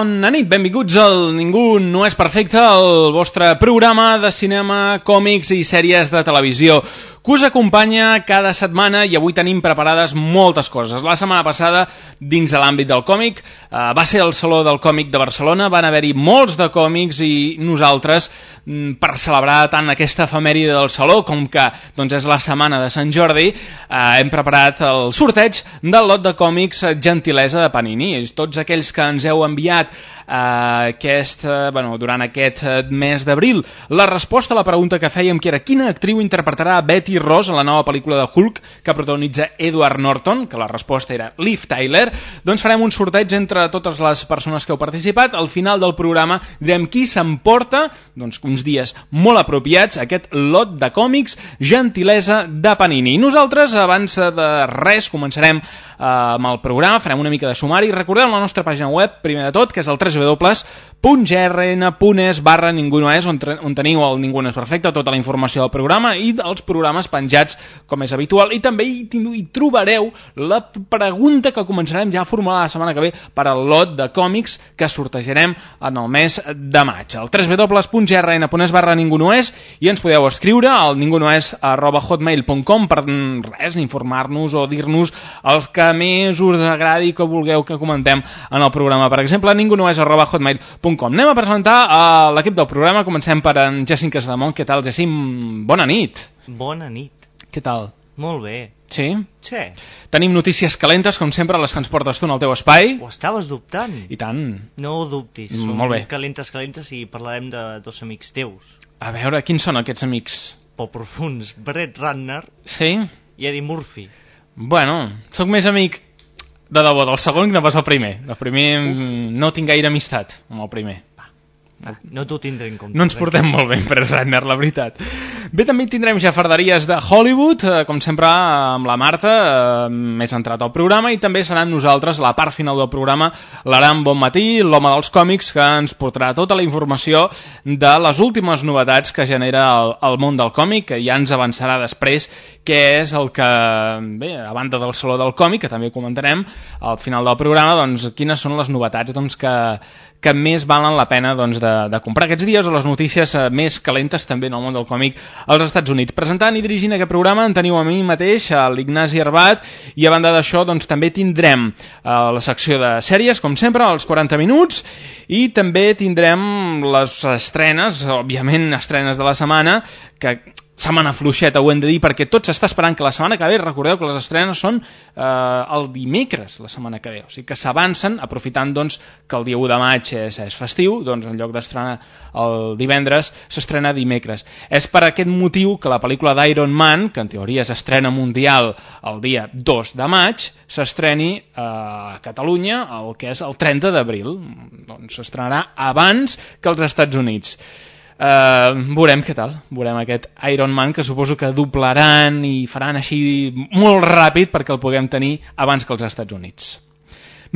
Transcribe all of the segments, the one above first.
Bona nit, benvinguts al Ningú no és perfecte, el vostre programa de cinema, còmics i sèries de televisió que us acompanya cada setmana i avui tenim preparades moltes coses. La setmana passada, dins de l'àmbit del còmic, eh, va ser el Saló del Còmic de Barcelona, van haver-hi molts de còmics i nosaltres, mm, per celebrar tant aquesta efemèride del Saló com que doncs, és la setmana de Sant Jordi, eh, hem preparat el sorteig del lot de còmics Gentilesa de Panini. Tots aquells que ens heu enviat aquest, eh, bueno, durant aquest eh, mes d'abril la resposta a la pregunta que fèiem que era quina actriu interpretarà Betty Ross en la nova pel·lícula de Hulk que protagonitza Edward Norton, que la resposta era Liv Tyler, doncs farem un sorteig entre totes les persones que heu participat. Al final del programa direm qui s'emporta, doncs uns dies molt apropiats, aquest lot de còmics gentilesa de Panini. I nosaltres, abans de res, començarem eh, amb el programa, farem una mica de sumari. Recordeu la nostra pàgina web, primer de tot, que és el 3 www www.grn.es barra Ningú no és, on, on teniu el Ningú no és perfecte, tota la informació del programa i dels programes penjats com és habitual. I també hi, hi trobareu la pregunta que començarem ja a formular la setmana que ve per al lot de còmics que sortejarem en el mes de maig. El www.grn.es barra Ningú no és i ens podeu escriure al ningunoes arroba hotmail.com per res, informar-nos o dir-nos els que més us agradi que vulgueu que comentem en el programa. Per exemple, ningú no és arroba hotmail.com. Anem a presentar a l'equip del programa. Comencem per en Jacint Casademont. Què tal, Jacint? Bona nit. Bona nit. Què tal? Molt bé. Sí? Sí. Tenim notícies calentes, com sempre, les que ens portes tu en el teu espai. Ho estaves dubtant? I tant. No ho dubtis. Mm, molt bé. calentes, calentes i parlarem de dos amics teus. A veure, quins són aquests amics? Poc profuns. Brett Ratner Sí? i Eddie Murphy. Bueno, sóc més amic de debò del segon que no pas el primer. El primer mm, no tinc gaire amistat amb el primer. Va, no t'ho tindré en compte. No ens portem molt bé Brett Ratner, la veritat. Bé, també tindrem ja farderies de Hollywood, eh, com sempre amb la Marta, eh, més entrat al programa, i també seran nosaltres, la part final del programa, l'Aram Bonmatí, l'home dels còmics, que ens portarà tota la informació de les últimes novetats que genera el, el món del còmic, que ja ens avançarà després què és el que, bé, a banda del Saló del Còmic, que també comentarem al final del programa, doncs quines són les novetats doncs, que, que més valen la pena doncs, de, de comprar aquests dies o les notícies eh, més calentes també en el món del còmic als Estats Units. Presentant i dirigint aquest programa en teniu a mi mateix, a l'Ignasi Arbat, i a banda d'això doncs, també tindrem eh, la secció de sèries, com sempre, als 40 minuts, i també tindrem les estrenes, òbviament estrenes de la setmana, que setmana fluixeta, ho hem de dir, perquè tot s'està esperant que la setmana que ve, recordeu que les estrenes són eh, el dimecres, la setmana que ve, o sigui que s'avancen, aprofitant doncs, que el dia 1 de maig és, és festiu, doncs en lloc d'estrenar el divendres, s'estrena dimecres. És per aquest motiu que la pel·lícula d'Iron Man, que en teoria s'estrena mundial el dia 2 de maig, s'estreni eh, a Catalunya el que és el 30 d'abril. Doncs s'estrenarà abans que als Estats Units. Uh, veurem què tal, veurem aquest Iron Man que suposo que doblaran i faran així molt ràpid perquè el puguem tenir abans que els Estats Units.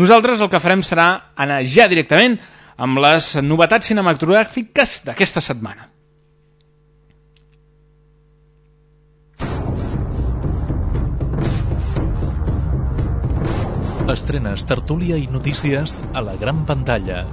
Nosaltres el que farem serà anar ja directament amb les novetats cinematogràfiques d'aquesta setmana. Estrenes, tertúlia i notícies a la gran pantalla.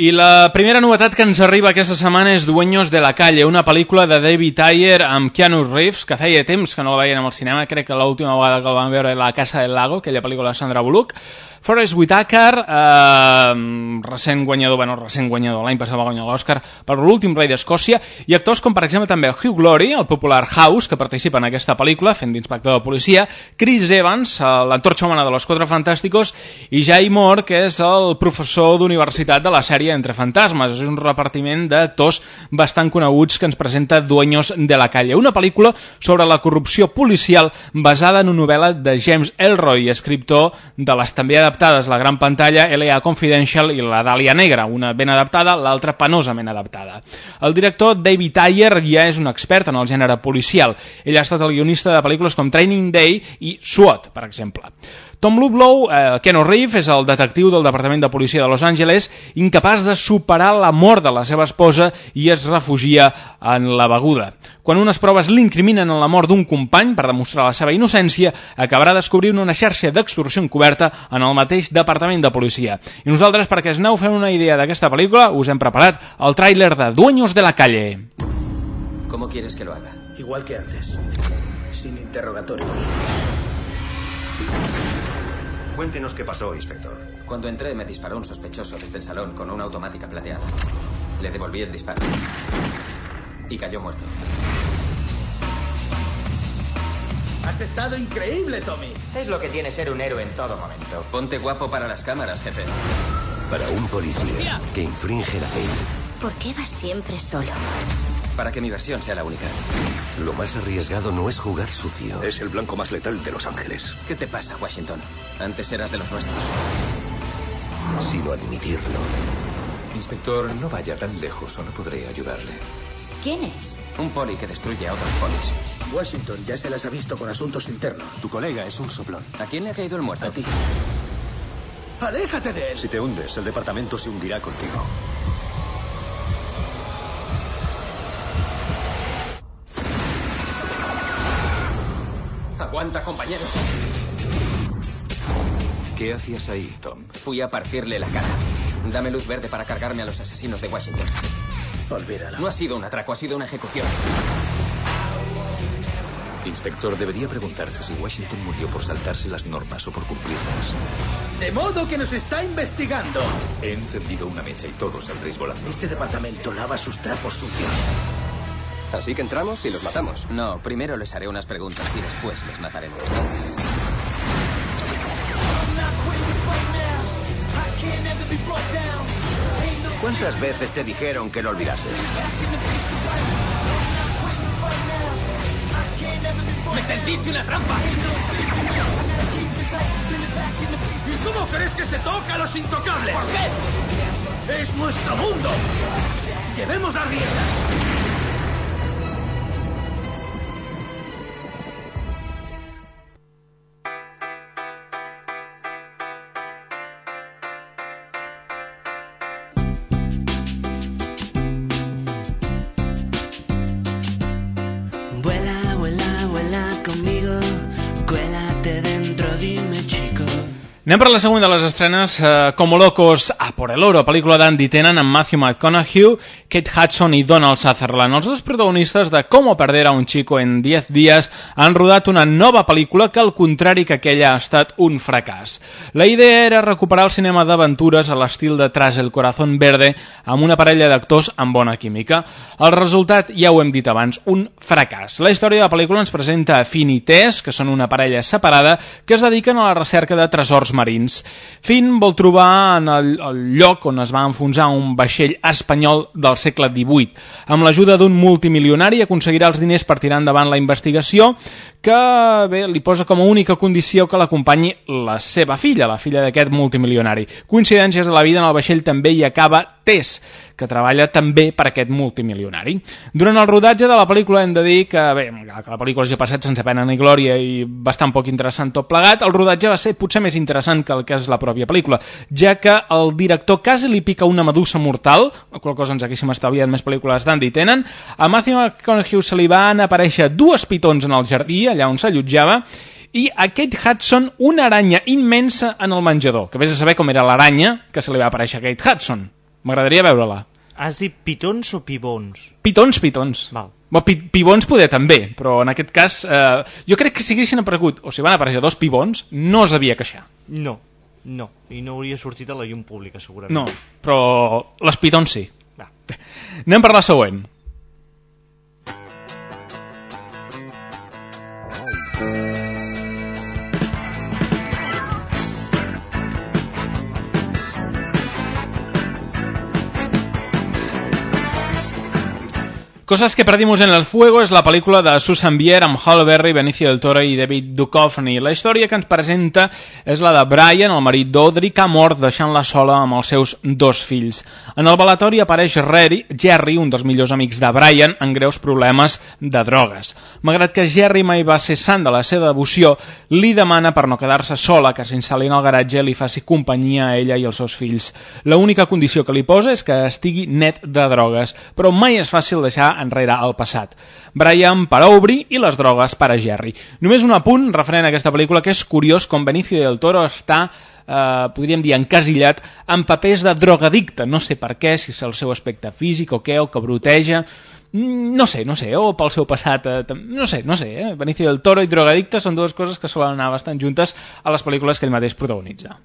I la primera novetat que ens arriba aquesta setmana és Dueños de la calle, una pel·lícula de David Ayer amb Keanu Reeves, que feia temps que no la veien al cinema, crec que l'última vegada que el vam veure era La casa del lago, aquella pel·lícula de Sandra Bullock. Forrest Whitaker, eh, recent guanyador, bueno, recent guanyador, l'any passat va guanyar l'Oscar per l'últim rei d'Escòcia, i actors com per exemple també Hugh Glory, el popular House, que participa en aquesta pel·lícula fent d'inspector de policia, Chris Evans, eh, l'antorxa humana de los Quatre Fantàsticos, i Jay Moore, que és el professor d'universitat de la sèrie Entre Fantasmes. És un repartiment d'actors bastant coneguts que ens presenta Dueños de la calle, una pel·lícula sobre la corrupció policial basada en una novel·la de James Elroy, escriptor de les també adaptades la gran pantalla L.A. Confidential i la Dàlia Negra, una ben adaptada, l'altra penosament adaptada. El director David Ayer ja és un expert en el gènere policial. Ell ha estat el guionista de pel·lícules com Training Day i SWAT, per exemple. Tom Ludlow, eh, Ken Reeves, és el detectiu del Departament de Policia de Los Angeles, incapaç de superar la mort de la seva esposa i es refugia en la beguda. Quan unes proves l'incriminen en la mort d'un company per demostrar la seva innocència, acabarà descobrint una xarxa d'extorsió encoberta en el mateix Departament de Policia. I nosaltres, perquè es aneu fent una idea d'aquesta pel·lícula, us hem preparat el tràiler de Dueños de la Calle. ¿Cómo quieres que lo haga? Igual que antes. Sin interrogatorios. Cuéntenos qué pasó, inspector. Cuando entré me disparó un sospechoso desde el salón con una automática plateada. Le devolví el disparo. Y cayó muerto. Has estado increíble, Tommy. Es lo que tiene ser un héroe en todo momento. Ponte guapo para las cámaras, jefe. Para un policía que infringe la ley, ¿Por qué vas siempre solo? Para que mi versión sea la única. lo más arriesgado no es jugar sucio. Es el blanco más letal de Los Ángeles. ¿Qué te pasa, Washington? Antes eras de los nuestros. Sino admitirlo. Inspector, no vaya tan lejos o no podré ayudarle. ¿Quién es? Un poli que destruye a otros polis. Washington ya se las ha visto con asuntos internos. Tu colega es un soplón. ¿A quién le ha caído el muerto? A ti. ¡Aléjate de él! Si te hundes, el departamento se hundirá contigo. Aguanta, compañero. ¿Qué hacías ahí, Tom? Fui a partirle la cara. Dame luz verde para cargarme a los asesinos de Washington. Olvídalo. No ha sido un atraco, ha sido una ejecución. Inspector, debería preguntarse si Washington murió por saltarse las normas o por cumplirlas. De modo que nos está investigando. He encendido una mecha y todos saldréis volando. Este departamento lava sus trapos sucios. Así que entramos y los matamos. No, primero les haré unas preguntas y después les mataremos. ¿Cuántas veces te dijeron que lo olvidases? ¡Me tendiste una trampa! ¿Cómo crees que se toca a los intocables? ¿Por qué? ¡Es nuestro mundo! ¡Llevemos las riendas! Anem per la següent de les estrenes, eh, Como locos a por el oro, pel·lícula d'Andy Tennant amb Matthew McConaughey, Kate Hudson i Donald Sutherland. Els dos protagonistes de Cómo perder a un chico en 10 dies han rodat una nova pel·lícula que, al contrari que aquella, ha estat un fracàs. La idea era recuperar el cinema d'aventures a l'estil de Tras el corazón verde amb una parella d'actors amb bona química. El resultat, ja ho hem dit abans, un fracàs. La història de la pel·lícula ens presenta Finn i Tess, que són una parella separada, que es dediquen a la recerca de tresors marins. Finn vol trobar en el, el lloc on es va enfonsar un vaixell espanyol del segle XVIII. Amb l'ajuda d'un multimilionari aconseguirà els diners per tirar endavant la investigació que bé, li posa com a única condició que l'acompanyi la seva filla, la filla d'aquest multimilionari. Coincidències de la vida en el vaixell també hi acaba Tess, que treballa també per aquest multimilionari. Durant el rodatge de la pel·lícula hem de dir que, bé, que la pel·lícula ja ha passat sense pena ni glòria i bastant poc interessant tot plegat, el rodatge va ser potser més interessant que el que és la pròpia pel·lícula, ja que el director quasi li pica una medusa mortal, la qual cosa ens haguéssim estalviat més pel·lícules d'Andy Tenen, a Matthew McConaughey se li van aparèixer dues pitons en el jardí, allà on s'allotjava, i a Kate Hudson una aranya immensa en el menjador, que vés a saber com era l'aranya que se li va aparèixer a Kate Hudson. M'agradaria veure-la. Has dit pitons o pibons? Pitons, pitons. Val. Bo, pi pibons poder també, però en aquest cas eh, jo crec que si haguessin aparegut, o si van aparèixer dos pibons, no es devia queixar. No, no. I no hauria sortit a la llum pública, segurament. No, però les pitons sí. Va. Anem per la següent. Thank you. Cosas que perdimos en el fuego és la pel·lícula de Susan Bier amb Halle Berry, Benicio del Toro i David Duchovny. La història que ens presenta és la de Brian, el marit d'Audrey, que ha mort deixant-la sola amb els seus dos fills. En el balatori apareix Jerry, Jerry, un dels millors amics de Brian, en greus problemes de drogues. Malgrat que Jerry mai va ser sant de la seva devoció, li demana per no quedar-se sola que s'instal·li en el garatge li faci companyia a ella i als seus fills. L'única condició que li posa és que estigui net de drogues, però mai és fàcil deixar enrere el passat. Brian per Aubrey i les drogues per a Jerry. Només un apunt referent a aquesta pel·lícula que és curiós com Benicio del Toro està eh, podríem dir encasillat en papers de drogadicte, no sé per què, si és el seu aspecte físic o què, o que broteja, Mm, no sé, no sé, o pel seu passat, eh, no sé, no sé, eh? Benicio del Toro i drogadicte són dues coses que solen anar bastant juntes a les pel·lícules que ell mateix protagonitza.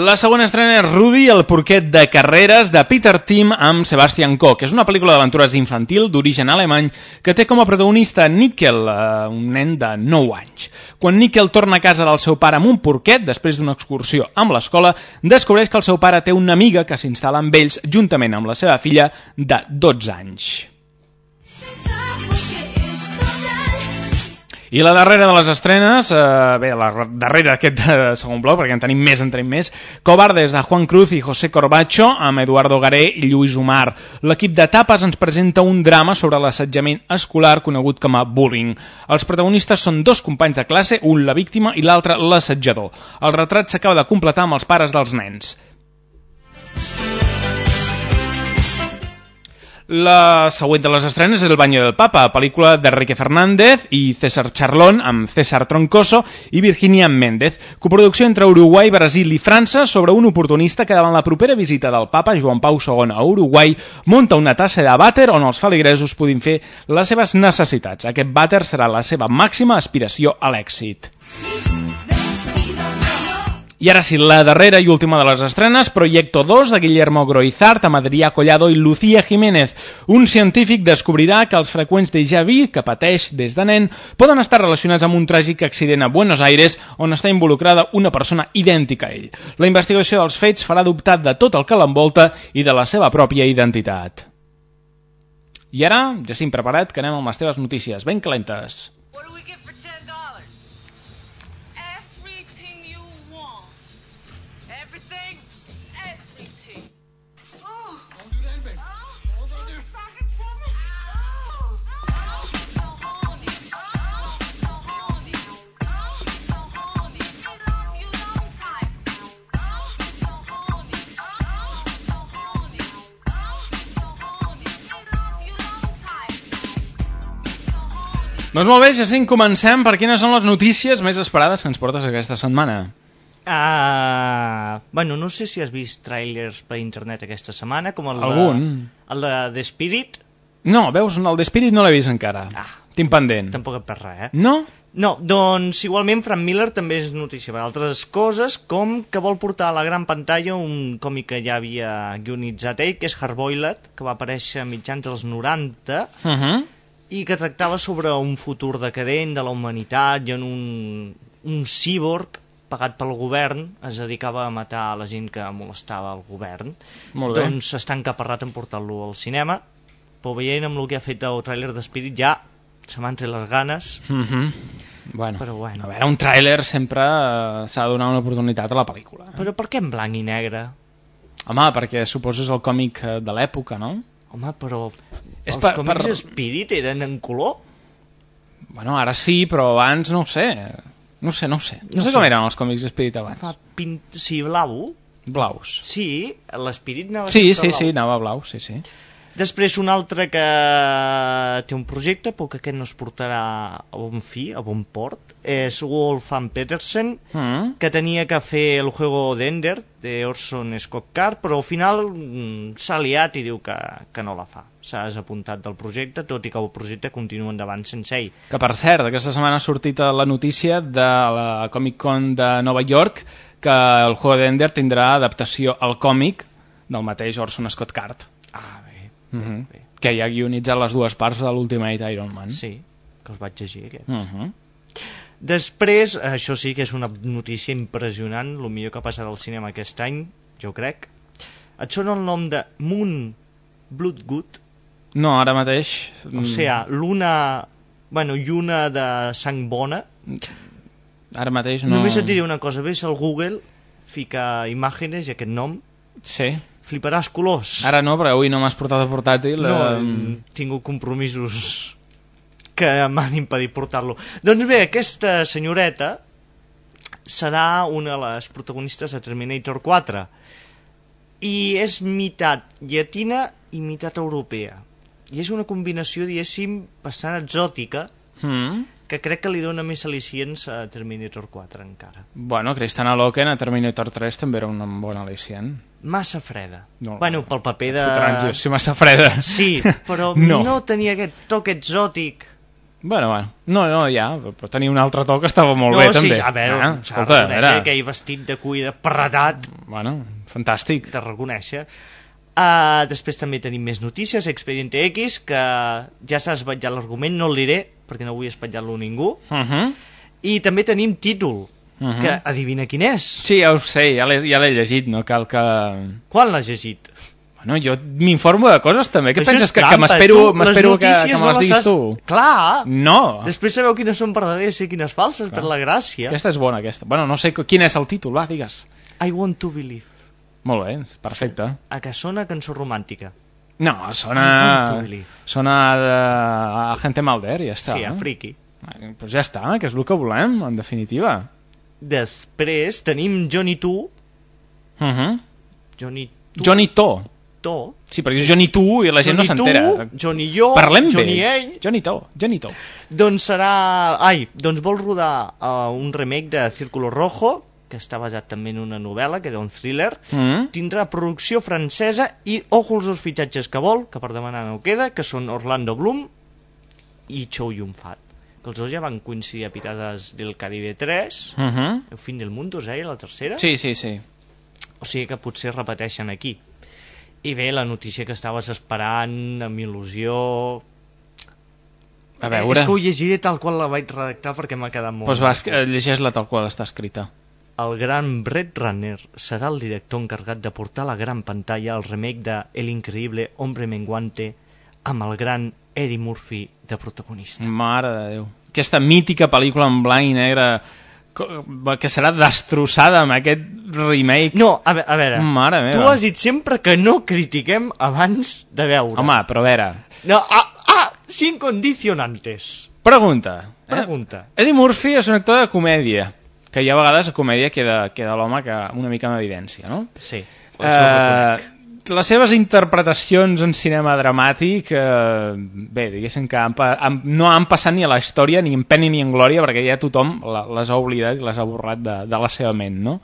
La següent estrena és Rudy, el porquet de carreres de Peter Tim amb Sebastian Koch. És una pel·lícula d'aventures infantil d'origen alemany que té com a protagonista Nickel, eh, un nen de 9 anys. Quan Nickel torna a casa del seu pare amb un porquet, després d'una excursió amb l'escola, descobreix que el seu pare té una amiga que s'instal·la amb ells juntament amb la seva filla de 12 anys. I la darrera de les estrenes, eh, bé, la re- darrera d'aquest eh, segon bloc, perquè en tenim més, en tenim més, Cobardes de Juan Cruz i José Corbacho, amb Eduardo Garé i Lluís Omar. L'equip de tapes ens presenta un drama sobre l'assetjament escolar conegut com a bullying. Els protagonistes són dos companys de classe, un la víctima i l'altre l'assetjador. El retrat s'acaba de completar amb els pares dels nens. La següent de les estrenes és El baño del papa, pel·lícula d'Enrique Fernández i César Charlón amb César Troncoso i Virginia Méndez. Coproducció entre Uruguai, Brasil i França sobre un oportunista que davant la propera visita del papa Joan Pau II a Uruguai munta una tassa de vàter on els feligresos puguin fer les seves necessitats. Aquest vàter serà la seva màxima aspiració a l'èxit. I ara sí, la darrera i última de les estrenes, Proyecto 2, de Guillermo Groizart, amb Adrià Collado i Lucía Jiménez. Un científic descobrirà que els freqüents déjà vu que pateix des de nen poden estar relacionats amb un tràgic accident a Buenos Aires on està involucrada una persona idèntica a ell. La investigació dels fets farà dubtar de tot el que l'envolta i de la seva pròpia identitat. I ara, ja estic preparat, que anem amb les teves notícies ben calentes. Doncs molt bé, Jacint, comencem per quines són les notícies més esperades que ens portes aquesta setmana. Uh, bueno, no sé si has vist trailers per internet aquesta setmana, com el Algun. de, el de The Spirit. No, veus, el The Spirit no l'he vist encara. Ah, Tinc pendent. Tampoc et res, eh? No? No, doncs igualment Frank Miller també és notícia per altres coses, com que vol portar a la gran pantalla un còmic que ja havia guionitzat ell, que és Hardboiled, que va aparèixer a mitjans dels 90, Uh -huh. I que tractava sobre un futur decadent de la humanitat i en un, un cíborg pagat pel govern es dedicava a matar la gent que molestava el govern. Molt bé. Doncs està encaparrat en portar-lo al cinema, però veient amb el que ha fet el tràiler d'Spirit ja se m'han tret les ganes. Uh -huh. bueno, Però bueno. a veure, un tràiler sempre eh, s'ha de donar una oportunitat a la pel·lícula. Eh? Però per què en blanc i negre? Home, perquè suposo és el còmic eh, de l'època, no? Home, però És els per- còmics per- Spirit eren en color? Bueno, ara sí, però abans no ho sé. No ho sé, no ho sé. No, No sé sé. com eren els còmics Spirit abans. Fa pint... Sí, blau? Blaus. Sí, l'Espirit anava Sí, sí, sí, anava blau, sí, sí. Després un altre que té un projecte, però que aquest no es portarà a bon fi, a bon port, és Wolf van Petersen, Mm. que tenia que fer el juego d'Ender, de Orson Scott Card, però al final mm, s'ha liat i diu que, que no la fa. S'ha desapuntat del projecte, tot i que el projecte continua endavant sense ell. Que per cert, aquesta setmana ha sortit la notícia de la Comic Con de Nova York que el juego d'Ender tindrà adaptació al còmic del mateix Orson Scott Card. Ah, bé. Mm -hmm. Que ja ha guionitzat les dues parts de l'Ultimate Iron Man. Sí, que els vaig llegir aquests. Mm -hmm. Després, això sí que és una notícia impressionant, el millor que ha passat al cinema aquest any, jo crec. Et sona el nom de Moon Bloodgood? No, ara mateix... O sea, l'una... Bueno, lluna de sang bona. Ara mateix no... Només et diré una cosa, ves al Google, fica imágenes i aquest nom, Sí. Fliparàs colors. Ara no, perquè avui no m'has portat el portàtil. No, eh, he tingut compromisos que m'han impedit portar-lo. Doncs bé, aquesta senyoreta serà una de les protagonistes de Terminator 4 i és mitat llatina i mitat europea. I és una combinació, diguéssim, bastant exòtica Mm. Que crec que li dona més al·licients a Terminator 4 encara. Bueno, Cristana Loken a Terminator 3 també era un bon al·licient. Massa freda. No. bueno, pel paper de... Fotran, jo, sí, massa freda. Sí, però No. no. tenia aquest toc exòtic. Bueno, bueno, no, no, ja, però tenia un altre to que estava molt no, bé, sí, també. a veure, ah, escolta, a veure, aquell vestit de cuida parratat, bueno, fantàstic. de reconèixer. Uh, després també tenim més notícies, Expediente X, que ja s'ha espatllat l'argument, no el diré, perquè no vull espatllar-lo a ningú. Uh -huh. I també tenim títol, Uh -huh. que adivina quin és. Sí, ja ho sé, ja l'he ja llegit, no cal que... Quan l'has llegit? Bueno, jo m'informo de coses també, què Això penses? Que, que m'espero que, que me les diguis has- tu? Clar! No! Després sabeu quines són verdaderes i quines falses, per la gràcia. Aquesta és bona, aquesta. Bueno, no sé quin és el títol, va, digues. I want to believe. Molt bé, perfecte. A que sona cançó romàntica. No, I sona... Sona de... a Gente Malder, ja està. Sí, a eh? friki. Eh, Pues ja està, que és el que volem, en definitiva. Després tenim Johnny 2. Uh -huh. Johnny 2. Johnny To. To. Sí, però dius Johnny Tu i la gent no Johnny s'entera. tu, Johnny jo, Parlem Johnny bé. ell. Johnny To, Johnny To. Doncs serà... Ai, doncs vol rodar uh, un remake de Círculo Rojo, que està basat també en una novel·la, que era un thriller. Mm? Tindrà producció francesa i, ojo els dos fitxatges que vol, que per demanar no queda, que són Orlando Bloom i Chow Yun-fat. Que els dos ja van coincidir a Pirates del Caribe 3, Uh -huh. El fin del mundo, deia, la tercera? Sí, sí, sí. O sigui que potser repeteixen aquí. I bé, la notícia que estaves esperant, amb il·lusió... A Eh, veure... és que ho llegiré tal qual la vaig redactar perquè m'ha quedat molt... Doncs vas, maco. eh, llegeix-la tal qual està escrita. El gran Brett Runner serà el director encarregat de portar a la gran pantalla el remake de El increïble Hombre Menguante amb el gran Eddie Murphy de protagonista. Mare de Déu. Aquesta mítica pel·lícula en blanc i negre que serà destrossada amb aquest remake. No, a, ve a veure, Mare meva. tu has dit sempre que no critiquem abans de veure. Home, però a veure, No, ah, ah, sin condicionantes. pregunta. Eh? Pregunta. Eddie Murphy és un actor de comèdia, que hi ha vegades a comèdia queda, queda l'home que una mica en evidència, no? Sí. Eh, les seves interpretacions en cinema dramàtic eh, bé, diguéssim que han, han, no han passat ni a la història ni en pena ni en glòria perquè ja tothom la- les ha oblidat i les ha borrat de, de la seva ment no?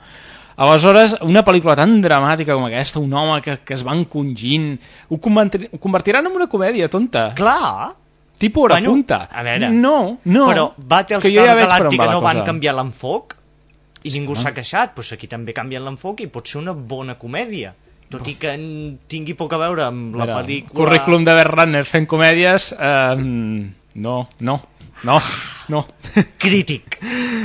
aleshores una pel·lícula tan dramàtica com aquesta un home que, que es va encongint ho, convertir, ho convertiran en una comèdia tonta Clar, tipus hora Bueno, punta a veure, no, no però Battlestar que ja Galàctica la no van cosa. canviar l'enfoc i ningú s'ha queixat, doncs aquí també canvien l'enfoc i pot ser una bona comèdia. Tot i que tingui poc a veure amb la Mira, pel·lícula... currículum de Bert Runner fent comèdies eh, no, no, no, no. Crític,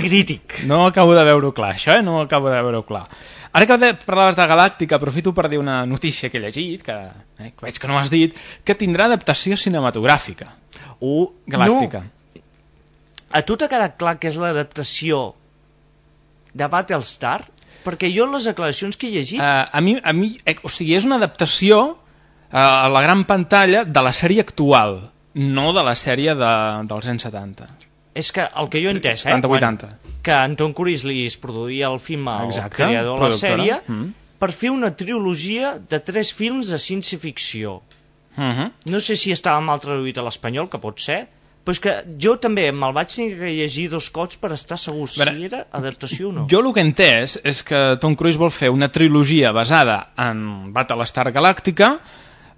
crític. no acabo de veure-ho clar, això, eh? no acabo de veure-ho clar. Ara que parlaves de Galàctica aprofito per dir una notícia que he llegit que, eh, que veig que no has dit que tindrà adaptació cinematogràfica. Uh, Galàctica. No, a tu t'ha quedat clar que és l'adaptació de Battlestar? Perquè jo les declaracions que he llegit... Uh, a mi, a mi eh, o sigui, és una adaptació uh, a la gran pantalla de la sèrie actual, no de la sèrie de, dels anys 70. És que el que jo he entès, eh? 70-80. quan- Que Anton es produïa el film al Exacte, creador de la sèrie, Mm. per fer una trilogia de tres films de ciència-ficció. Uh -huh. No sé si estava mal traduït a l'espanyol, que pot ser, però és que jo també me'l vaig llegir dos cops per estar segur si Veure, era adaptació o no. Jo el que he entès és que Tom Cruise vol fer una trilogia basada en Battlestar Galàctica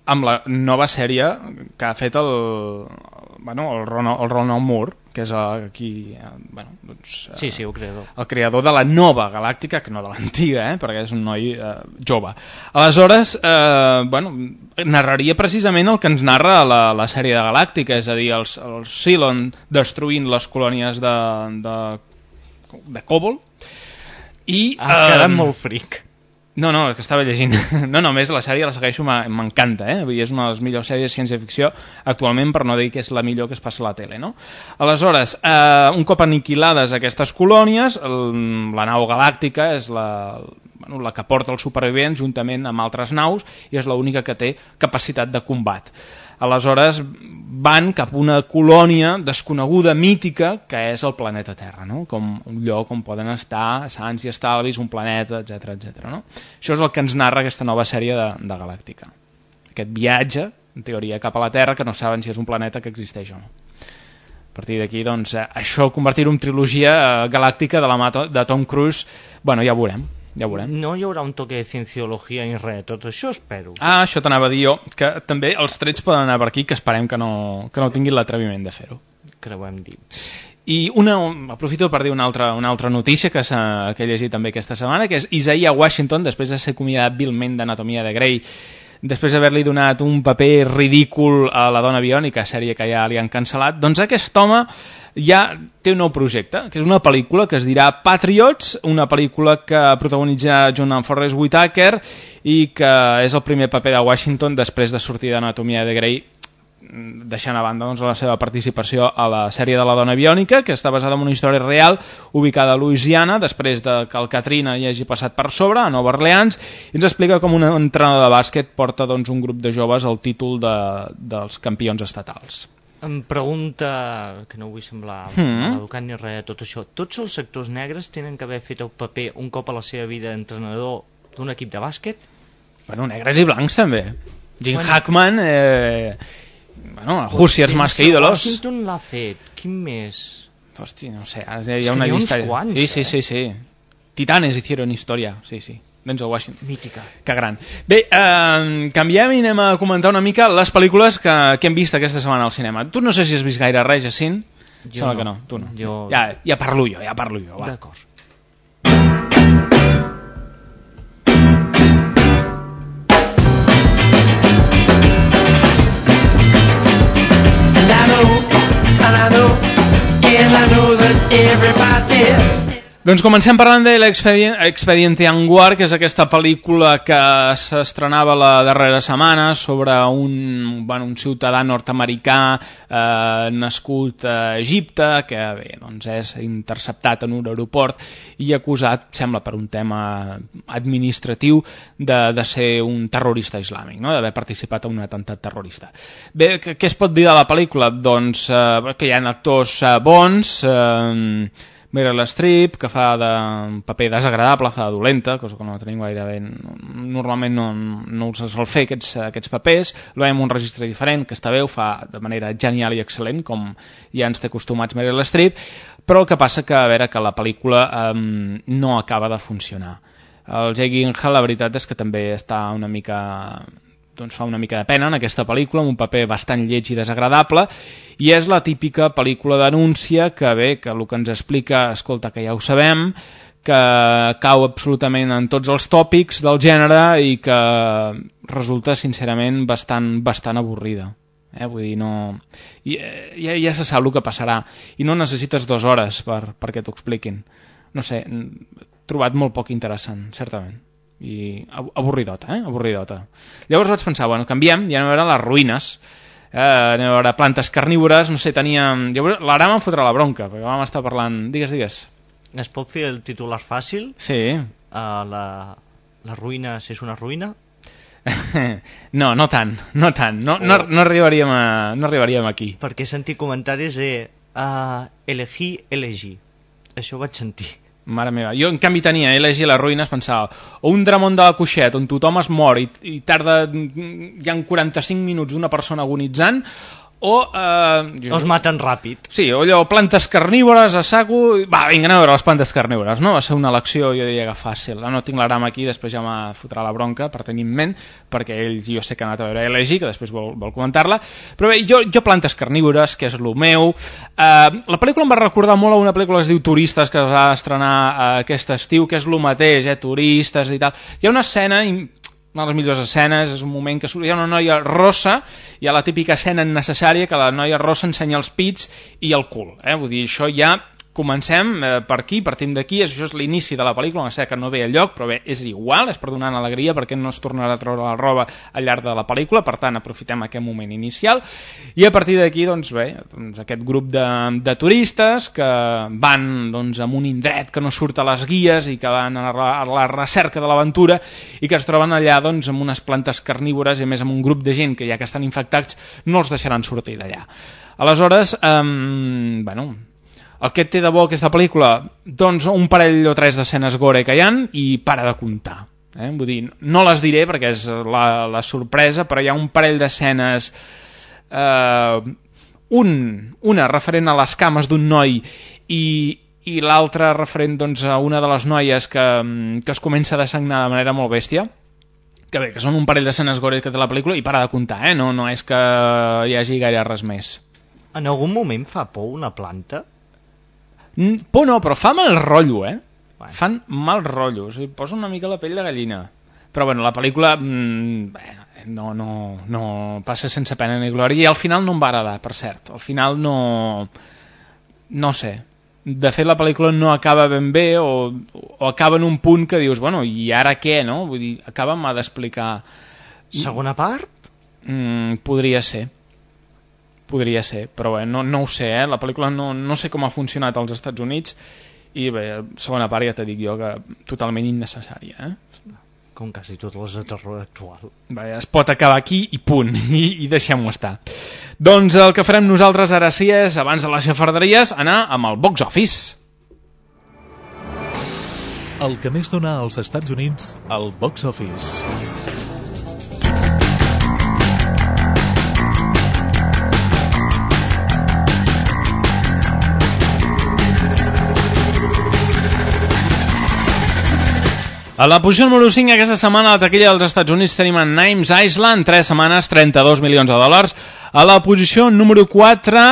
amb la nova sèrie que ha fet el, bueno, el, Ronald, el Ronald Moore, que és el, aquí, bueno, doncs, eh, Sí, sí, el creador. el creador de la nova galàctica, que no de l'antiga, eh, perquè és un noi eh, jove. Aleshores, eh, bueno, narraria precisament el que ens narra la, la sèrie de Galàctica, és a dir, els, els Cylon destruint les colònies de, de, de Cobol, i... Has quedat eh, molt fric. No, no, que estava llegint. No, no, més la sèrie la segueixo, m'encanta, eh? Vull dir, és una de les millors sèries de ciència-ficció actualment, per no dir que és la millor que es passa a la tele, no? Aleshores, eh, un cop aniquilades aquestes colònies, el, la nau galàctica és la, bueno, la que porta els supervivents juntament amb altres naus i és l'única que té capacitat de combat. Aleshores van cap a una colònia desconeguda, mítica, que és el planeta Terra, no? com un lloc on poden estar sants i estalvis, un planeta, etc etc. no? Això és el que ens narra aquesta nova sèrie de, de Galàctica. Aquest viatge, en teoria, cap a la Terra, que no saben si és un planeta que existeix o no. A partir d'aquí, doncs, això convertir-ho en trilogia eh, galàctica de la mà de Tom Cruise, bueno, ja ho veurem, ja ho veurem. No hi haurà un toque de cienciologia ni res, tot això espero. Ah, això t'anava a dir jo, que també els trets poden anar per aquí, que esperem que no, que no tinguin l'atreviment de fer-ho. Creuem dits. I una, aprofito per dir una altra, una altra notícia que, que he llegit també aquesta setmana, que és Isaiah Washington, després de ser acomiadat vilment d'Anatomia de Grey, després d'haver-li donat un paper ridícul a la dona biònica, sèrie que ja li han cancel·lat, doncs aquest home ja té un nou projecte, que és una pel·lícula que es dirà Patriots, una pel·lícula que protagonitza John Forrest Whitaker i que és el primer paper de Washington després de sortir d'Anatomia de Grey mm, deixant a banda doncs, la seva participació a la sèrie de la dona biònica, que està basada en una història real ubicada a Louisiana, després de que el Katrina hi hagi passat per sobre, a Nova Orleans, i ens explica com un entrenador de bàsquet porta doncs, un grup de joves al títol de, dels campions estatals. Em pregunta, que no vull semblar Mm. educat ni res de tot això, tots els sectors negres tenen que haver fet el paper un cop a la seva vida d'entrenador d'un equip de bàsquet? Bueno, negres i blancs també. Jim Bueno. Hackman, eh, bueno, Hoosiers más que ídolos. Washington l'ha fet, quin més? Hosti, no sé, ara hi ha una llista. quants, sí, sí, eh? sí, sí. Titanes hicieron historia, sí, sí. Denzel Washington. Mítica. Que gran. Bé, eh, canviem i anem a comentar una mica les pel·lícules que, que hem vist aquesta setmana al cinema. Tu no sé si has vist gaire res, Jacint? Jo Sembla no. que no, tu no. Jo- Ja, ja parlo jo, ja parlo jo, va. D'acord. And I know, and I know, yes, I know that everybody Doncs comencem parlant de l'Expedient Anguar, que és aquesta pel·lícula que s'estrenava la darrera setmana sobre un, bueno, un ciutadà nord-americà eh, nascut a Egipte, que bé, doncs és interceptat en un aeroport i acusat, sembla per un tema administratiu, de, de ser un terrorista islàmic, no? d'haver participat en un atemptat terrorista. Bé, què, què es pot dir de la pel·lícula? Doncs eh, que hi ha actors eh, bons, eh, Meryl Streep, que fa de paper desagradable, fa de dolenta, cosa que no tenim gaire. Normalment no, no els sol fer aquests, aquests papers. Lo veiem un registre diferent, que està bé, ho fa de manera genial i excel·lent, com ja ens té acostumats Meryl Streep, però el que passa que, a veure, que la pel·lícula eh, no acaba de funcionar. El Jake Gyllenhaal, la veritat és que també està una mica doncs fa una mica de pena en aquesta pel·lícula, amb un paper bastant lleig i desagradable, i és la típica pel·lícula d'anúncia que bé, que el que ens explica, escolta, que ja ho sabem, que cau absolutament en tots els tòpics del gènere i que resulta sincerament bastant, bastant avorrida. Eh? Vull dir, no... Eh, ja, ja se sap el que passarà i no necessites dues hores per, perquè t'ho expliquin. No sé, trobat molt poc interessant, certament i avorridota, eh? avorridota. Llavors vaig pensar, bueno, canviem i anem a veure les ruïnes, eh, anem a veure plantes carnívores, no sé, teníem... Llavors, l'Aram em fotrà la bronca, perquè vam estar parlant... Digues, digues. Es pot fer el titular fàcil? Sí. Uh, la, ruïna, si és una ruïna? no, no tant, no tant. No, no, no, arribaríem, a, no arribaríem aquí. Perquè he sentit comentaris de uh, elegir, elegir. Això ho vaig sentir. Mare meva. Jo, en canvi, tenia LG les ruïnes, pensava, o un Dramont de la Coixet, on tothom es mor i, i tarda... Hi ha 45 minuts una persona agonitzant, o... Eh, es maten ràpid. Sí, o allò, plantes carnívores a saco... Va, vinga, anem a veure les plantes carnívores, no? Va ser una elecció, jo diria que fàcil. No tinc l'aram aquí, després ja me fotrà la bronca per tenir en ment, perquè ell jo sé que ha anat a veure LG, que després vol, vol comentar-la. Però bé, jo, jo plantes carnívores, que és el meu... Eh, la pel·lícula em va recordar molt a una pel·lícula que es diu Turistes, que es va estrenar eh, aquest estiu, que és el mateix, eh? Turistes i tal. Hi ha una escena una de les millors escenes, és un moment que surt, hi ha una noia rossa, hi ha la típica escena innecessària que la noia rossa ensenya els pits i el cul, eh? vull dir, això ja comencem eh, per aquí, partim d'aquí, això és l'inici de la pel·lícula, una escena que no ve a lloc, però bé, és igual, és per donar alegria perquè no es tornarà a treure la roba al llarg de la pel·lícula, per tant, aprofitem aquest moment inicial, i a partir d'aquí, doncs bé, doncs, aquest grup de, de turistes que van doncs, a un indret que no surt a les guies i que van a la, a la recerca de l'aventura i que es troben allà doncs, amb unes plantes carnívores i més amb un grup de gent que ja que estan infectats no els deixaran sortir d'allà. Aleshores, eh, bueno, el que té de bo aquesta pel·lícula? Doncs un parell o tres d'escenes gore que hi han i para de comptar. Eh? Vull dir, no les diré perquè és la, la sorpresa, però hi ha un parell d'escenes... Eh, un, una referent a les cames d'un noi i, i l'altra referent doncs, a una de les noies que, que es comença a desagnar de manera molt bèstia que bé, que són un parell d'escenes gore que té la pel·lícula i para de comptar, eh? no, no és que hi hagi gaire res més. En algun moment fa por una planta? Mm, Por no, però fa mal rotllo, eh? Bueno. Fan mal rotllo, o sigui, posa una mica la pell de gallina. Però bueno, la pel·lícula mm, bé, no, no, no passa sense pena ni glòria i al final no em va agradar, per cert. Al final no... No sé. De fet, la pel·lícula no acaba ben bé o, o acaba en un punt que dius, bueno, i ara què, no? Vull dir, acaba m'ha d'explicar... Segona part? Mm, podria ser podria ser, però bé, no, no ho sé, eh? la pel·lícula no, no sé com ha funcionat als Estats Units i bé, segona part ja te dic jo que totalment innecessària. Eh? Com quasi totes les de terror actual. Bé, es pot acabar aquí i punt, i, i deixem-ho estar. Doncs el que farem nosaltres ara sí és, abans de les xafarderies, anar amb el box office. El que més dona als Estats Units, el box office. A la posició número 5 aquesta setmana a la taquilla dels Estats Units tenim en Names Island, 3 setmanes, 32 milions de dòlars. A la posició número 4,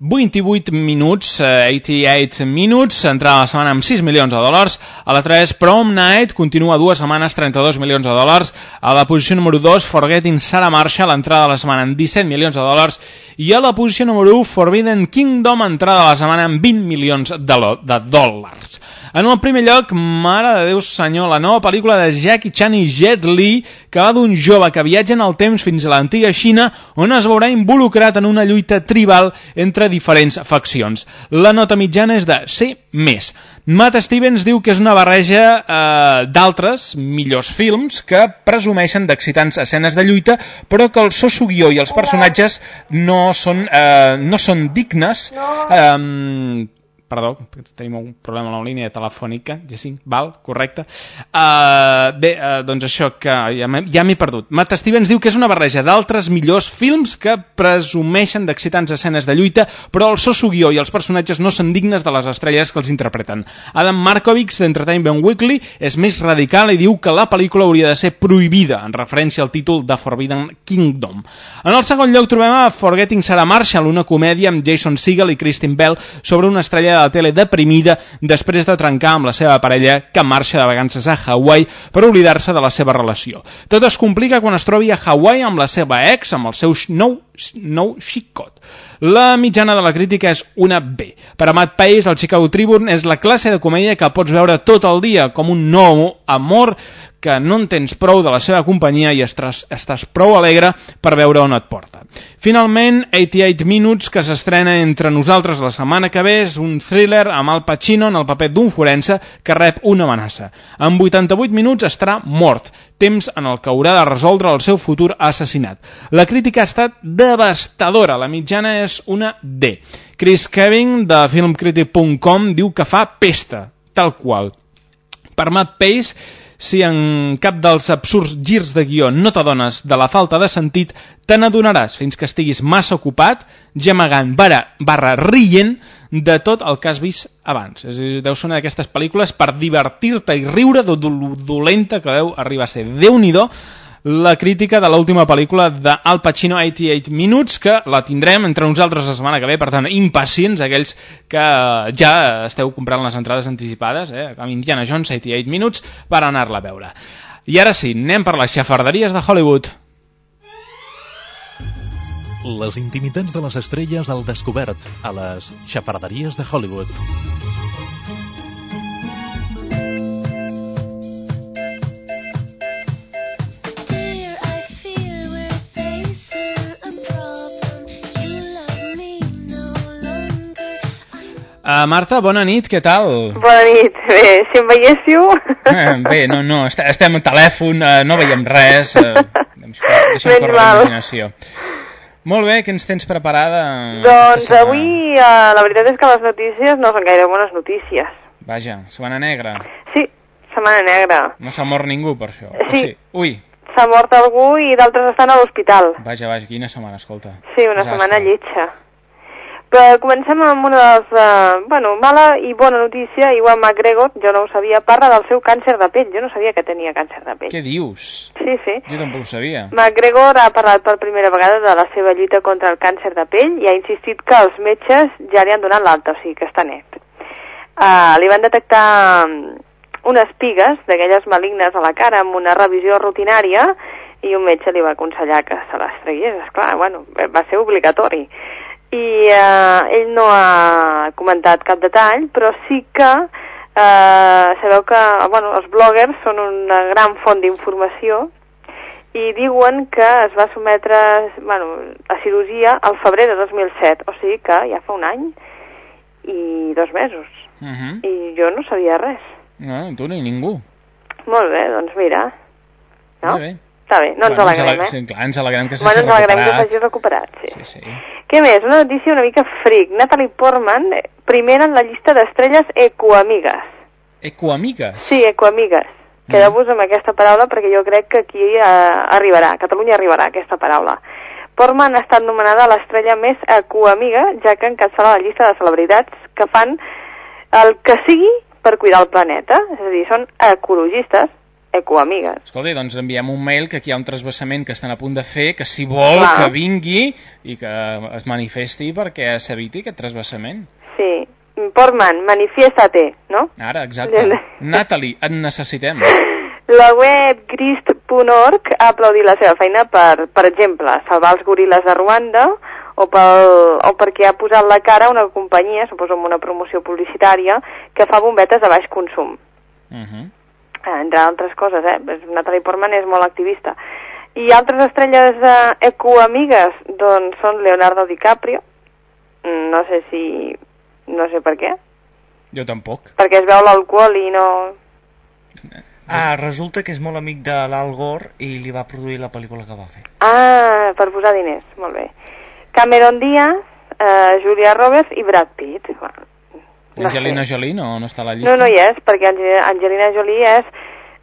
28 minuts, eh, 88 minuts, entrada la setmana amb 6 milions de dòlars. A la 3, Prom Night, continua dues setmanes, 32 milions de dòlars. A la posició número 2, Forgetting Sarah Marshall, entrada de la setmana amb 17 milions de dòlars. I a la posició número 1, Forbidden Kingdom, entrada de la setmana amb 20 milions de, de dòlars. En el primer lloc, Mare de Déu Senyor, la nova pel·lícula de Jackie Chan i Jet Li, que va d'un jove que viatja en el temps fins a l'antiga Xina, on es veurà involucrat en una lluita tribal entre diferents faccions. La nota mitjana és de C+. Matt Stevens diu que és una barreja eh, d'altres, millors films, que presumeixen d'excitants escenes de lluita, però que el so guió i els personatges no són, eh, no són dignes eh, perdó, tenim un problema a la línia telefònica, Jacint, val, correcte. Uh, bé, uh, doncs això que ja m'he ja perdut. Matt Stevens diu que és una barreja d'altres millors films que presumeixen d'excitants escenes de lluita, però el so guió i els personatges no són dignes de les estrelles que els interpreten. Adam Markovich, d'Entertainment Weekly, és més radical i diu que la pel·lícula hauria de ser prohibida, en referència al títol de Forbidden Kingdom. En el segon lloc trobem a Forgetting Sarah Marshall, una comèdia amb Jason Segel i Kristen Bell sobre una estrella de la tele deprimida després de trencar amb la seva parella que marxa de vacances a Hawaii per oblidar-se de la seva relació. Tot es complica quan es trobi a Hawaii amb la seva ex, amb el seu nou, nou xicot. La mitjana de la crítica és una B. Per a Matt Pace, el Chicago Tribune és la classe de comèdia que pots veure tot el dia, com un nou amor que no en tens prou de la seva companyia i estàs, estàs prou alegre per veure on et porta. Finalment, 88 Minutes, que s'estrena entre nosaltres la setmana que ve, és un thriller amb Al Pacino en el paper d'un forense que rep una amenaça. En 88 minuts estarà mort, temps en el que haurà de resoldre el seu futur assassinat. La crítica ha estat devastadora, la mitjana és una D. Chris Kevin, de filmcritic.com, diu que fa pesta, tal qual. Per Matt Pace, si en cap dels absurds girs de guió no t'adones de la falta de sentit, te n'adonaràs fins que estiguis massa ocupat, gemegant barra, barra rient de tot el que has vist abans. És dir, deu ser una d'aquestes pel·lícules per divertir-te i riure de dolenta que deu arribar a ser. Déu-n'hi-do la crítica de l'última pel·lícula d'Al Pacino 88 Minutes, que la tindrem entre nosaltres la setmana que ve, per tant, impacients aquells que ja esteu comprant les entrades anticipades, eh, amb Indiana Jones 88 Minutes, per anar-la a veure. I ara sí, anem per les xafarderies de Hollywood. Les intimitats de les estrelles al descobert a les xafarderies de Hollywood. Uh, Marta, bona nit, què tal? Bona nit, bé, si em veiéssiu... Eh, bé, no, no, est estem a telèfon, uh, no veiem res, uh, deixem córrer l'imaginació. Molt bé, què ens tens preparada? Doncs avui eh, la veritat és que les notícies no són gaire bones notícies. Vaja, setmana negra. Sí, setmana negra. No s'ha mort ningú per això. O Sí. Ui, S'ha mort algú i d'altres estan a l'hospital. vaja, vaja, quina setmana, escolta. Sí, una Desastre. setmana lletja. Però comencem amb una de les... Eh, bueno, mala i bona notícia. Iwan McGregor, jo no ho sabia, parla del seu càncer de pell. Jo no sabia que tenia càncer de pell. Què dius? Sí, sí. Jo tampoc ho sabia. McGregor ha parlat per primera vegada de la seva lluita contra el càncer de pell i ha insistit que els metges ja li han donat l'alta, o sigui que està net. Uh, li van detectar mm, unes pigues d'aquelles malignes a la cara amb una revisió rutinària i un metge li va aconsellar que se les tragués, esclar, bueno, va ser obligatori. I uh, ell no ha comentat cap detall, però sí que uh, sabeu que bueno, els bloggers són una gran font d'informació i diuen que es va sometre bueno, a cirurgia al febrer de 2007, o sigui que ja fa un any i dos mesos. Uh -huh. I jo no sabia res. No, tu ni ningú. Molt bé, doncs mira. No? Molt bé. Està bé, no ens Bueno, alegrem, ale- eh? Sí, clar, ens alegrem que bueno, s'hagi ens alegrem que recuperat. s'hagi recuperat, sí. Sí, sí. Què més? Una notícia una mica freak. Natalie Portman, primera en la llista d'estrelles ecoamigues. Ecoamigues? Sí, ecoamigues. Quedeu-vos amb aquesta paraula perquè jo crec que aquí eh, arribarà, a Catalunya arribarà aquesta paraula. Portman ha estat nomenada l'estrella més ecoamiga, ja que encapçala la llista de celebritats que fan el que sigui per cuidar el planeta. És a dir, són ecologistes, ecoamigues. Escolta, doncs enviem un mail que aquí hi ha un trasbassament que estan a punt de fer, que si vol Clar. que vingui i que es manifesti perquè s'eviti aquest trasbassament. Sí. Portman, manifiéstate, no? Ara, exacte. Natalie, et necessitem. La web grist.org ha aplaudit la seva feina per, per exemple, salvar els goril·les de Ruanda o, pel, o perquè ha posat la cara una companyia, suposo amb una promoció publicitària, que fa bombetes de baix consum. Uh -huh. Eh, entre altres coses, eh? Natalie Portman és molt activista. I altres estrelles eh, ecoamigues, doncs són Leonardo DiCaprio, Mm, no sé si... no sé per què, Jo tampoc. perquè es veu l'alcohol i no... Ah, resulta que és molt amic de l'Al Gore i li va produir la pel·lícula que va fer. Ah, per posar diners, molt bé. Cameron Diaz, eh, Julia Roberts i Brad Pitt. Bueno, no Angelina sé. Jolie no, no està a la llista? No, no hi és, perquè Ange- Angelina Jolie és,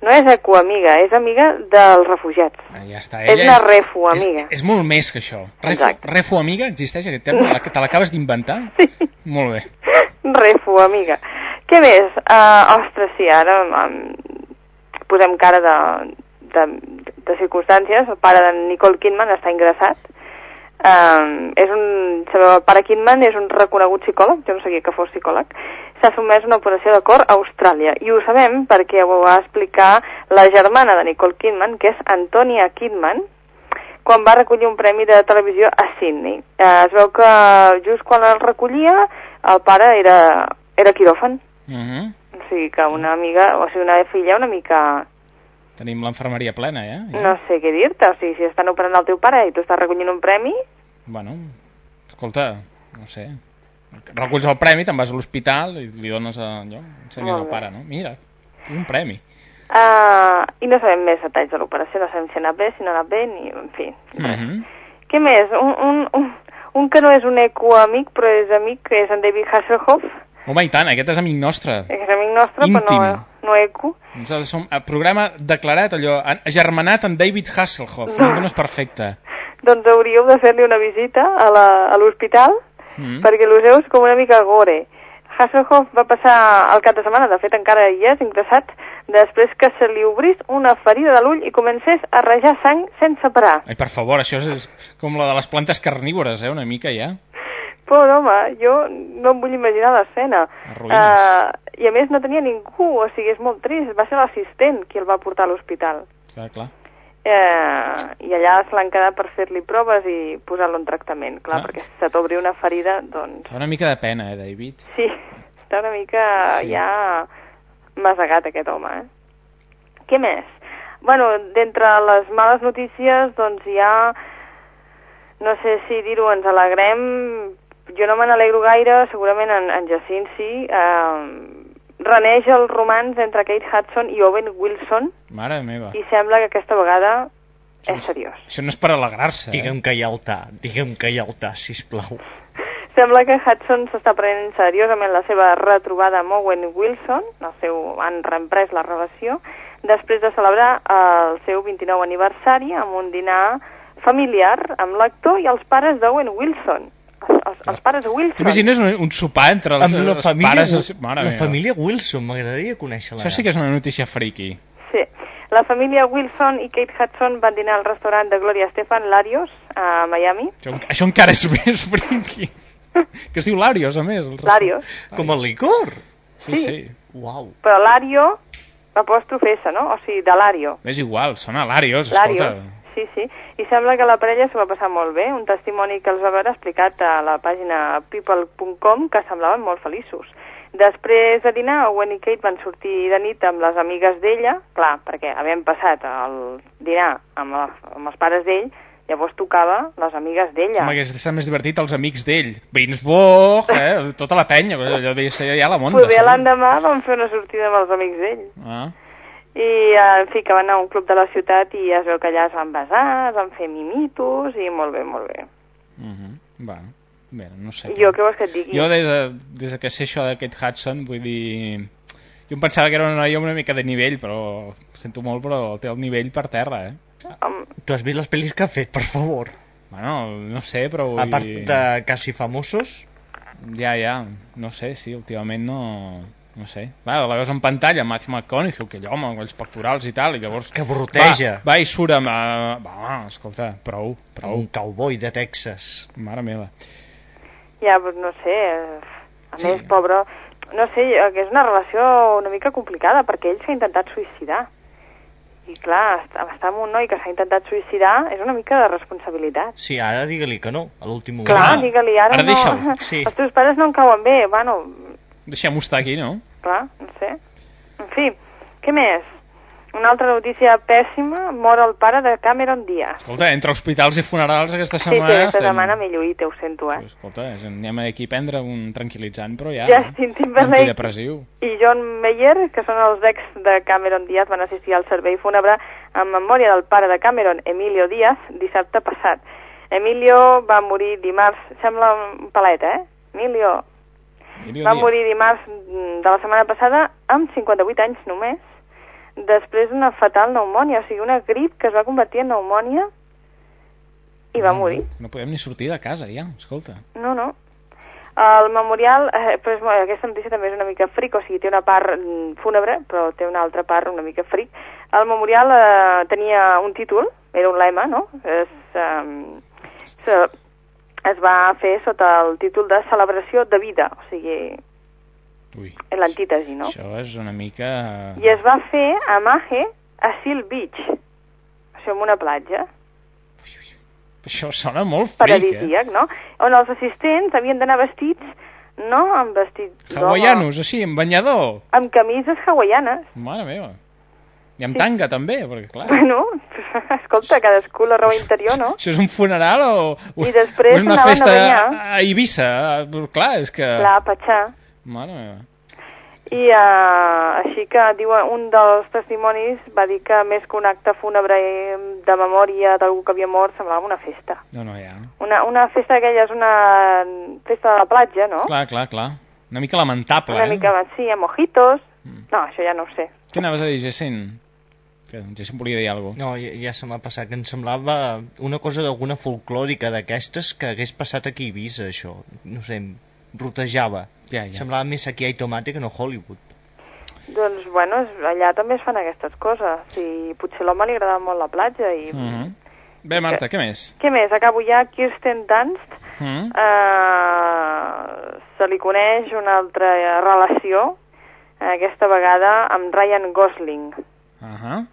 no és ecoamiga, és amiga dels refugiats. Ah, ja està. És Ella una refu amiga. És, és molt més que això. Refu, Exacte. refu amiga existeix aquest terme? La- Te l'acabes d'inventar? Sí. Molt bé. Refu amiga. Què més? Uh, ostres, sí, ara um, posem cara de, de, de circumstàncies. El pare de Nicole Kidman està ingressat. Um, és un, el pare Kidman és un reconegut psicòleg, jo no sabia que fos psicòleg, s'ha sotmès una operació de cor a Austràlia. I ho sabem perquè ho va explicar la germana de Nicole Kidman, que és Antonia Kidman, quan va recollir un premi de televisió a Sydney. Eh, es veu que just quan el recollia el pare era, era quiròfan. Uh -huh. O sigui que una amiga, o sigui una filla una mica... Tenim l'infermeria plena, ja. ja. No sé què dir-te, o sigui, si estan operant el teu pare i tu estàs recollint un premi... Bueno, escolta, no sé. Reculls el premi, te'n vas a l'hospital i li dones a allò, ensenyes al pare, no? Mira, tinc un premi. Uh, I no sabem més detalls de l'operació, no sabem si ha anat bé, si no ha anat bé, ni... En fi, Uh -huh. Què més? Un, un, un, un que no és un ecoamic, però és amic, que és en David Hasselhoff, Home, i tant, aquest és amic nostre. És amic nostre, Íntim. però no, no eco. Nosaltres som a programa declarat, allò, agermanat amb David Hasselhoff, no. no és perfecte. Doncs hauríeu de fer-li una visita a l'hospital, Mm. perquè l'useu és com una mica gore. Hasselhoff va passar el cap de setmana, de fet encara hi és ingressat, després que se li obrís una ferida de l'ull i comencés a rajar sang sense parar. Ai, per favor, això és, és com la de les plantes carnívores, eh, una mica ja. Pobre home, jo no em vull imaginar l'escena. Uh, I a més no tenia ningú, o sigui, és molt trist. Va ser l'assistent qui el va portar a l'hospital. Clar, clar. Eh, I allà se l'han quedat per fer-li proves i posar-lo en tractament. Clar, Clar. perquè si se t'obri una ferida, doncs Fa una mica de pena, eh, David? sí, està una mica Sí. ja masegat aquest home, eh? Què més? Bueno, d'entre les males notícies, doncs hi ha... No sé si dir-ho, ens alegrem... Jo no me n'alegro gaire, segurament en, en Jacint sí. Eh, reneix el romanç entre Kate Hudson i Owen Wilson Mare meva. i sembla que aquesta vegada és seriós. Això no és per alegrar-se, eh? Digue'm que hi ha altar, digue'm que hi ha altar, sisplau. Sembla que Hudson s'està prenent seriosament la seva retrobada amb Owen Wilson, el seu, han reemprès la relació, després de celebrar el seu 29 aniversari amb un dinar familiar amb l'actor i els pares d'Owen Wilson. Els, els, els pares de Wilson. T'imagines un, un sopar entre els, Amb la els família, pares... Els... Mare la meva. família Wilson, m'agradaria conèixer-la. Això sí que és una notícia friki. Sí. La família Wilson i Kate Hudson van dinar al restaurant de Gloria Estefan Larios a Miami. Això, això encara és més friki. que es diu Larios, a més. el. Larios. Com el licor. Sí, sí. Uau. Però Lario, apòstrof S, no? O sigui, de Lario. És igual, sona Larios, Larios. escolta. Sí, sí. I sembla que la parella s'ho va passar molt bé. Un testimoni que els va veure explicat a la pàgina people.com que semblaven molt feliços. Després de dinar, Owen i Kate van sortir de nit amb les amigues d'ella, clar, perquè havien passat el dinar amb, la, amb els pares d'ell, llavors tocava les amigues d'ella. Home, hagués estat més divertit els amics d'ell. Binsbog, eh? Tota la penya, allò devia ser ja la monda. Poder l'endemà van fer una sortida amb els amics d'ell. Ah. I, eh, en fi, que van anar a un club de la ciutat i es veu que allà es van besar, es van fer mimitos i molt bé, molt bé. Uh -huh. Va, bé, no sé. I jo què vols que et digui? Jo des de, des de que sé això d'aquest Hudson, vull dir... Jo em pensava que era una noia una mica de nivell, però sento molt, però té el nivell per terra, eh? Um, Tu has vist les pel·lis que ha fet, per favor? Bueno, no sé, però vull A part de quasi famosos? Ja, ja, no sé, sí, últimament no... No sé. Va, la veus en pantalla, Matthew McConaughey, aquell home amb els pectorals i tal, i llavors... Que broteja. Va, va i surt amb... Uh, va, escolta, prou, prou. Un cowboy de Texas. Mare meva. Ja, doncs no sé, a Sí. més, pobre, no sé, que és una relació una mica complicada, perquè ell s'ha intentat suïcidar. I clar, estar, amb un noi que s'ha intentat suïcidar és una mica de responsabilitat. Sí, ara digue-li que no, a l'últim moment. Clar, digue-li, ara, ara no... sí. Els teus pares no em cauen bé, bueno, Deixem-ho estar aquí, no? clar, no sé. En fi, què més? Una altra notícia pèssima, mor el pare de Cameron Diaz. Escolta, entre hospitals i funerals aquesta Sí, setmana... sí, aquesta estem- setmana m'he lluït, ho sento, eh? Escolta, anem aquí a prendre un tranquil·litzant, però ja... Justin Timberlake Antidepressiu. i John Mayer, que són els ex de Cameron Diaz, van assistir al servei fúnebre en memòria del pare de Cameron, Emilio Díaz, dissabte passat. Emilio va morir dimarts, sembla un palet, eh? Emilio va morir dimarts mm, de la setmana passada amb 58 anys només, després d'una fatal pneumònia, o sigui, una grip que es va convertir en pneumònia i va morir. No podem ni sortir de casa, ja, escolta. No, no. El memorial, eh, però és, bueno, aquesta notícia també és una mica fric, o sigui, té una part mm, fúnebre, però té una altra part una mica fric. El memorial eh, tenia un títol, era un lema, no? Es, eh, se, es va fer sota el títol de Celebració de Vida, o sigui, Ui, l'antítesi, no? això és una mica... I es va fer a Mahe, a Seal Beach, això en una platja, Això sona molt fric, eh? paradisíac, no? On els assistents havien d'anar vestits, no amb vestits Hawaianos, així, amb banyador. amb camises hawaianes. Mare meva. I amb tanga, també, perquè clar... Bueno, escolta, cadascú la roba interior, no? Això és un funeral o, o, I després o és una a festa banyar. a Eivissa? Clar, és que... Clar, patxar. Mare meva. I uh, així que diu un dels testimonis va dir que més que un acte fúnebre de memòria d'algú que havia mort semblava una festa. No, no, ja. Una, una festa d'aquelles, una festa de la platja, no? Clar, clar, clar. Una mica lamentable, Una eh? mica, sí, a mojitos. No, això ja no ho sé. Què anaves a dir, Jacint? Que Jacint volia dir alguna cosa. No, ja, ja se m'ha passat, que em semblava una cosa d'alguna folclòrica d'aquestes que hagués passat aquí a Eivissa, això. No sé, em rotejava. Ja, ja. Semblava més aquí a Tomate que no a Hollywood. Doncs, bueno, allà també es fan aquestes coses. I potser l'home li agradava molt la platja i... Mm -hmm. Bé, Marta, què més? Què més? Acabo ja, Kirsten Dunst. Mm -hmm. eh, se li coneix una altra relació, aquesta vegada amb Ryan Gosling. Uh -huh.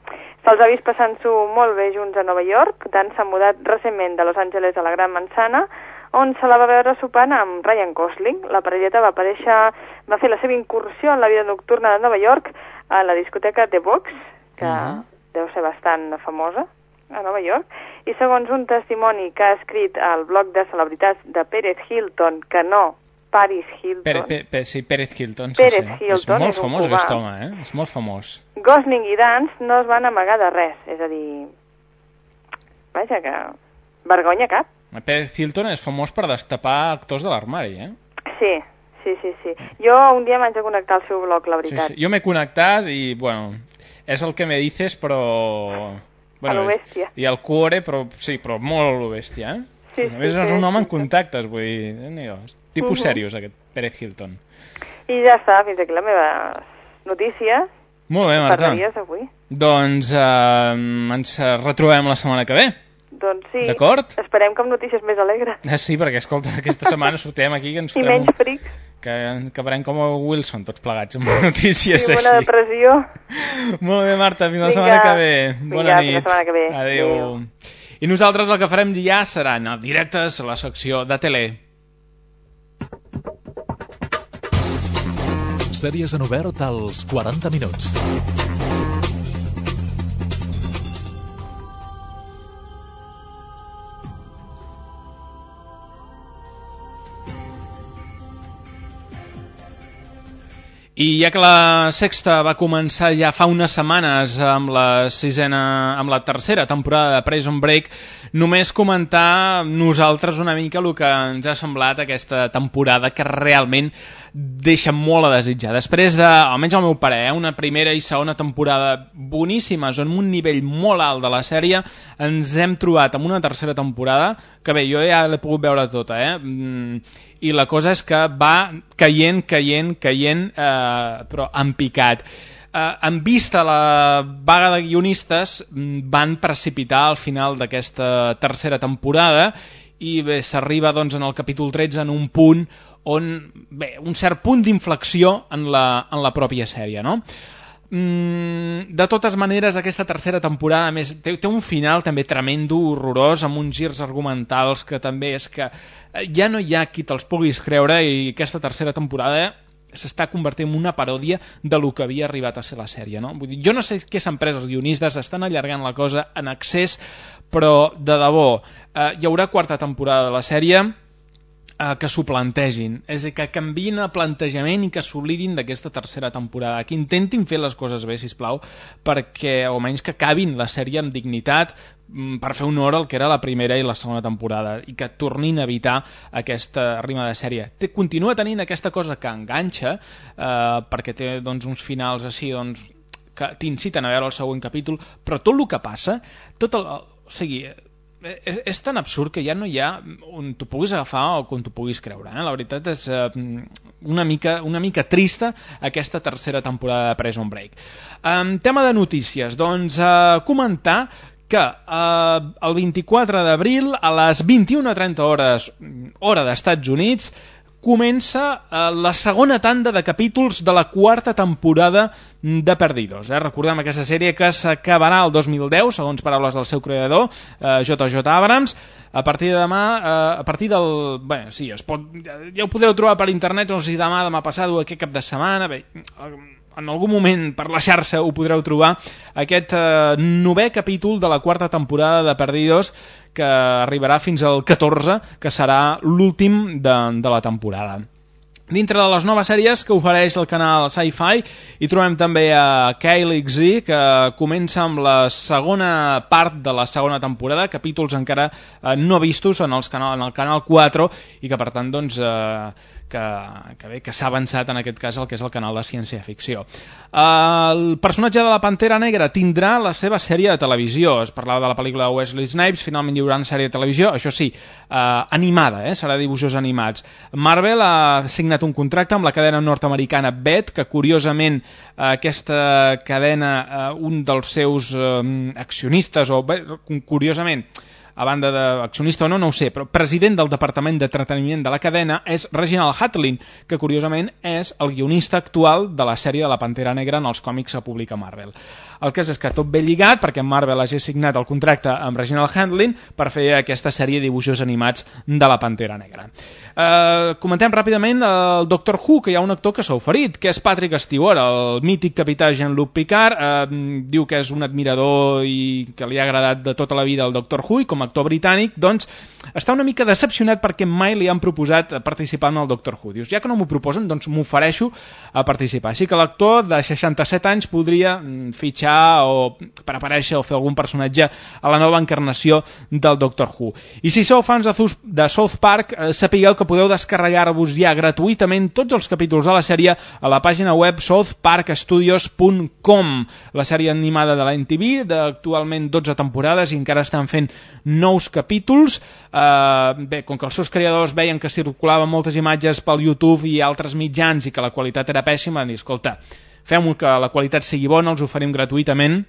Se'ls ha vist passant-s'ho molt bé junts a Nova York, tant s'ha mudat recentment de Los Angeles a la Gran Manzana, on se la va veure sopant amb Ryan Gosling. La parelleta va aparèixer, va fer la seva incursió en la vida nocturna de Nova York a la discoteca The Box, que uh -huh. deu ser bastant famosa a Nova York, i segons un testimoni que ha escrit al blog de celebritats de Pérez Hilton, que no Paris Hilton, Pere, pe, pe, sí, Pérez Hilton. Pérez sí, sí. és Hilton molt és famós cubà. aquest home, eh? És molt famós. Gosling i Dunst no es van amagar de res, és a dir, vaja que vergonya cap. Pérez Hilton és famós per destapar actors de l'armari, eh? Sí, sí, sí, sí. Jo un dia m'haig de connectar al seu blog, la Sí, veritat. sí. Jo m'he connectat i, bueno, és el que me dices, però... A lo bèstia. I el cuore, però sí, però molt a lo bèstia, eh? Sí, a sí, més, és sí, un home sí, en contactes, vull dir, déu-n'hi-do, és tipus Mhm. seriós, aquest Pérez Hilton. I ja està, fins aquí la meva notícia. Molt bé, Marta. Avui? Doncs eh, ens retrobem la setmana que ve. Doncs sí. D'acord. Esperem que amb notícies més alegres. Ah, sí, perquè, escolta, aquesta setmana sortirem aquí que ens I fotrem menys frics. que acabarem com a Wilson, tots plegats, amb notícies I una així. depressió. Molt bé, Marta, fins la Vinga. setmana que ve. Vinga, Bona fins la nit. setmana que ve. Adéu. Adéu. I nosaltres el que farem ja serà anar directes a la secció de tele. Sèries en obert als 40 minuts. I ja que la sexta va començar ja fa unes setmanes amb la sisena, amb la tercera temporada de Prison Break, només comentar nosaltres una mica el que ens ha semblat aquesta temporada que realment deixa molt a desitjar. Després de, almenys al meu parer, eh, una primera i segona temporada boníssimes, on un nivell molt alt de la sèrie, ens hem trobat amb una tercera temporada, que bé, jo ja l'he pogut veure tota, eh? Mm, i la cosa és que va caient, caient, caient, eh, però en picat. Eh, en vista la vaga de guionistes, mm, van precipitar al final d'aquesta tercera temporada i s'arriba doncs, en el capítol 13 en un punt on, bé, un cert punt d'inflexió en, la, en la pròpia sèrie, no? Mm, de totes maneres, aquesta tercera temporada a més, té, té un final també tremendo, horrorós, amb uns girs argumentals que també és que eh, ja no hi ha qui te'ls puguis creure i aquesta tercera temporada s'està convertint en una paròdia de lo que havia arribat a ser la sèrie. No? Vull dir, jo no sé què s'han pres els guionistes, estan allargant la cosa en excés, però de debò, eh, hi haurà quarta temporada de la sèrie, eh, que s'ho plantegin, és a dir, que canviïn el plantejament i que s'oblidin d'aquesta tercera temporada, que intentin fer les coses bé, sisplau, perquè, o menys que acabin la sèrie amb dignitat per fer honor al que era la primera i la segona temporada i que tornin a evitar aquesta rima de sèrie. Té, continua tenint aquesta cosa que enganxa eh, perquè té doncs, uns finals així doncs, que t'inciten a veure el següent capítol, però tot el que passa, tot el, o sigui, és, és tan absurd que ja no hi ha on t'ho puguis agafar o on t'ho puguis creure. Eh? La veritat és eh, una, mica, una mica trista aquesta tercera temporada de Prison Break. Um, tema de notícies, doncs eh, comentar que eh, el 24 d'abril a les 21.30 hores hora d'Estats Units comença eh, la segona tanda de capítols de la quarta temporada de Perdidos. Eh? Recordem aquesta sèrie que s'acabarà el 2010, segons paraules del seu creador, eh, JJ Abrams. A partir de demà, eh, a partir del... Bé, sí, es pot, ja, ho podreu trobar per internet, no sé si demà, demà passat o aquest cap de setmana, bé, en algun moment per la xarxa ho podreu trobar, aquest eh, novè capítol de la quarta temporada de Perdidos, que arribarà fins al 14, que serà l'últim de, de la temporada. Dintre de les noves sèries que ofereix el canal Sci-Fi hi trobem també a Kyle XZ que comença amb la segona part de la segona temporada, capítols encara eh, no vistos en, els canal, en el canal 4 i que per tant doncs, eh, que, que bé, que s'ha avançat en aquest cas el que és el canal de ciència-ficció. El personatge de la Pantera Negra tindrà la seva sèrie de televisió. Es parlava de la pel·lícula de Wesley Snipes, finalment hi haurà una sèrie de televisió, això sí, uh, animada, eh? serà dibuixos animats. Marvel ha signat un contracte amb la cadena nord-americana BET, que curiosament uh, aquesta cadena, uh, un dels seus uh, accionistes, o bé, curiosament, a banda d'accionista o no, no ho sé, però president del Departament d'Entreteniment de la cadena és Reginald Hatlin, que curiosament és el guionista actual de la sèrie de la Pantera Negra en els còmics que publica Marvel. El cas és que tot ben lligat, perquè Marvel hagi signat el contracte amb Reginald Handlin per fer aquesta sèrie de dibuixos animats de la Pantera Negra. Eh, comentem ràpidament el Doctor Who, que hi ha un actor que s'ha oferit, que és Patrick Stewart, el mític capità Jean-Luc Picard, eh, diu que és un admirador i que li ha agradat de tota la vida el Doctor Who, i com a actor britànic, doncs, està una mica decepcionat perquè mai li han proposat participar en el Doctor Who. Dius, ja que no m'ho proposen, doncs m'ofereixo a participar. Així que l'actor de 67 anys podria mm, fitxar o per aparèixer o fer algun personatge a la nova encarnació del Doctor Who. I si sou fans de, de South Park, eh, sapigueu que podeu descarregar-vos ja gratuïtament tots els capítols de la sèrie a la pàgina web southparkstudios.com la sèrie animada de la NTV d'actualment 12 temporades i encara estan fent nous capítols eh, bé, com que els seus creadors veien que circulaven moltes imatges pel YouTube i altres mitjans i que la qualitat era pèssima, van dir, escolta, fem que la qualitat sigui bona, els oferim gratuïtament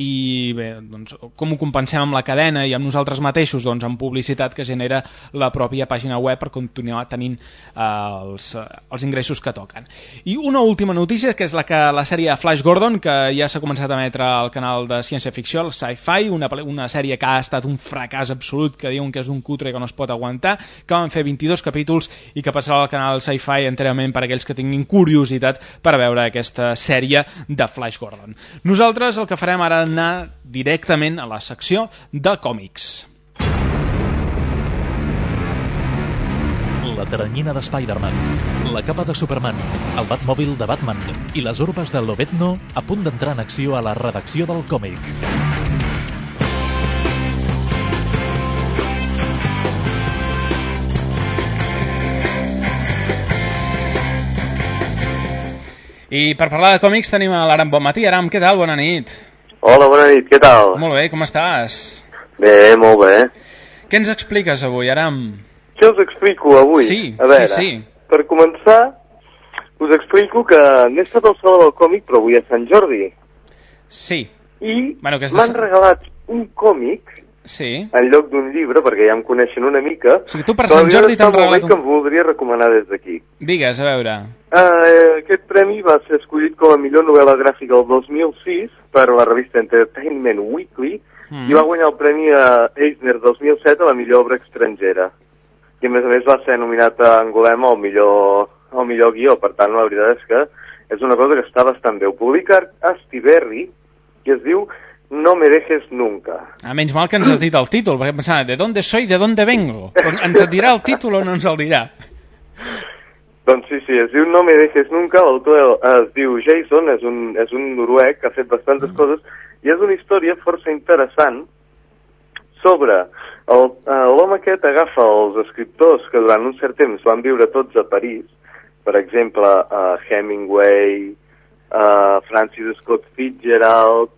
i bé, doncs, com ho compensem amb la cadena i amb nosaltres mateixos doncs, amb publicitat que genera la pròpia pàgina web per continuar tenint eh, els, eh, els ingressos que toquen. I una última notícia, que és la que la sèrie Flash Gordon, que ja s'ha començat a emetre al canal de ciència-ficció, el Sci-Fi, una, una sèrie que ha estat un fracàs absolut, que diuen que és un cutre que no es pot aguantar, que van fer 22 capítols i que passarà al canal Sci-Fi enterament per aquells que tinguin curiositat per veure aquesta sèrie de Flash Gordon. Nosaltres el que farem ara anar directament a la secció de còmics. La teranyina de Spider-Man, la capa de Superman, el Batmòbil de Batman i les urbes de Lobezno a punt d'entrar en acció a la redacció del còmic. I per parlar de còmics tenim a l'Aram Bonmatí. Aram, què tal? Bona nit. Hola, bona nit, què tal? Molt bé, com estàs? Bé, molt bé. Què ens expliques avui, Aram? Què us explico avui? Sí, a veure, sí, sí. Per començar, us explico que n'he estat al Saló del Còmic, però avui a Sant Jordi. Sí. I bueno, és de... m'han regalat un còmic sí. en lloc d'un llibre, perquè ja em coneixen una mica. O sigui, tu per Sant Jordi t'han regalat un... que em voldria recomanar des d'aquí. Digues, a veure. Uh, aquest premi va ser escollit com a millor novel·la gràfica el 2006 per la revista Entertainment Weekly mm. i va guanyar el premi a Eisner 2007 a la millor obra estrangera. I a més a més va ser nominat a Angolema al millor, al millor guió, per tant la veritat és que és una cosa que està bastant bé. Ho publica Astiberri i es diu no me dejes nunca. A menys mal que ens has dit el títol, perquè pensava, ¿de dónde soy, de dónde vengo? Però ens dirà el títol o no ens el dirà? Doncs sí, sí, es diu No me dejes nunca, l'autor es diu Jason, és un, és un noruec que ha fet bastantes mm. coses, i és una història força interessant sobre l'home aquest agafa els escriptors que durant un cert temps van viure tots a París, per exemple, uh, Hemingway, uh, Francis Scott Fitzgerald,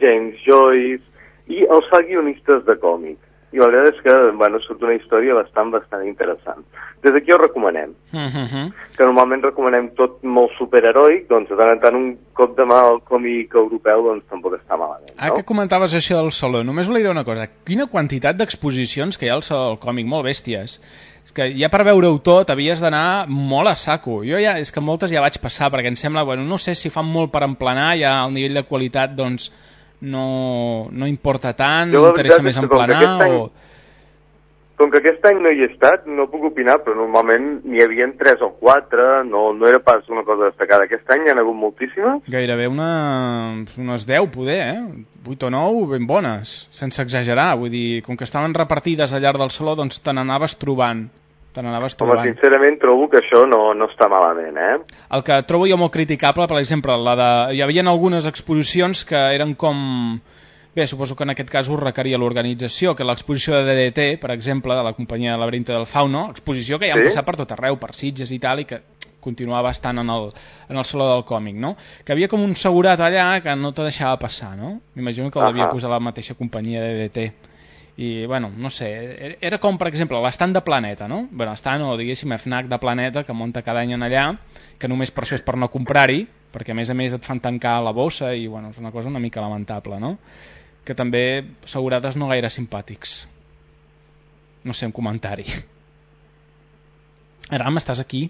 James Joyce, i els fa guionistes de còmic. I la veritat és que, bueno, surt una història bastant, bastant interessant. Des d'aquí ho recomanem. Uh -huh. Que normalment recomanem tot molt superheroic, doncs de tant en tant un cop de mà al còmic europeu doncs tampoc està malament, no? Ah, que comentaves això del Saló, només volia dir una cosa. Quina quantitat d'exposicions que hi ha al Saló del Còmic, molt bèsties. És que ja per veure-ho tot havies d'anar molt a saco. Jo ja, és que moltes ja vaig passar, perquè em sembla, bueno, no sé si fan molt per emplenar, ja el nivell de qualitat, doncs, no, no importa tant, no interessa més emplenar any, o... Com que aquest any no hi he estat, no puc opinar, però normalment n'hi havia tres o quatre, no, no era pas una cosa destacada. Aquest any hi ha hagut moltíssimes? Gairebé una, unes 10, poder, eh? 8 o 9 ben bones, sense exagerar. Vull dir, com que estaven repartides al llarg del saló, doncs te n'anaves trobant te n'anaves trobant. Home, sincerament trobo que això no, no està malament, eh? El que trobo jo molt criticable, per exemple, la de... hi havia algunes exposicions que eren com Bé, suposo que en aquest cas ho requeria l'organització, que l'exposició de DDT, per exemple, de la companyia de Laberinta del Fauno, exposició que ja han Sí. passat per tot arreu, per Sitges i tal, i que continuava estant en el, en el Saló del Còmic, no? Que havia com un segurat allà que no te deixava passar, no? M'imagino que el devia Ahà. posar la mateixa companyia de DDT. I, bueno, no sé, era- era com, per exemple, l'estant de Planeta, no? Bueno, estant, o diguéssim, FNAC de Planeta, que munta cada any en allà, que només per això és per no comprar-hi, perquè a més a més et fan tancar la bossa i, bueno, és una cosa una mica lamentable, no? Que també segurades no gaire simpàtics. No sé, un comentari. Aram, estàs aquí?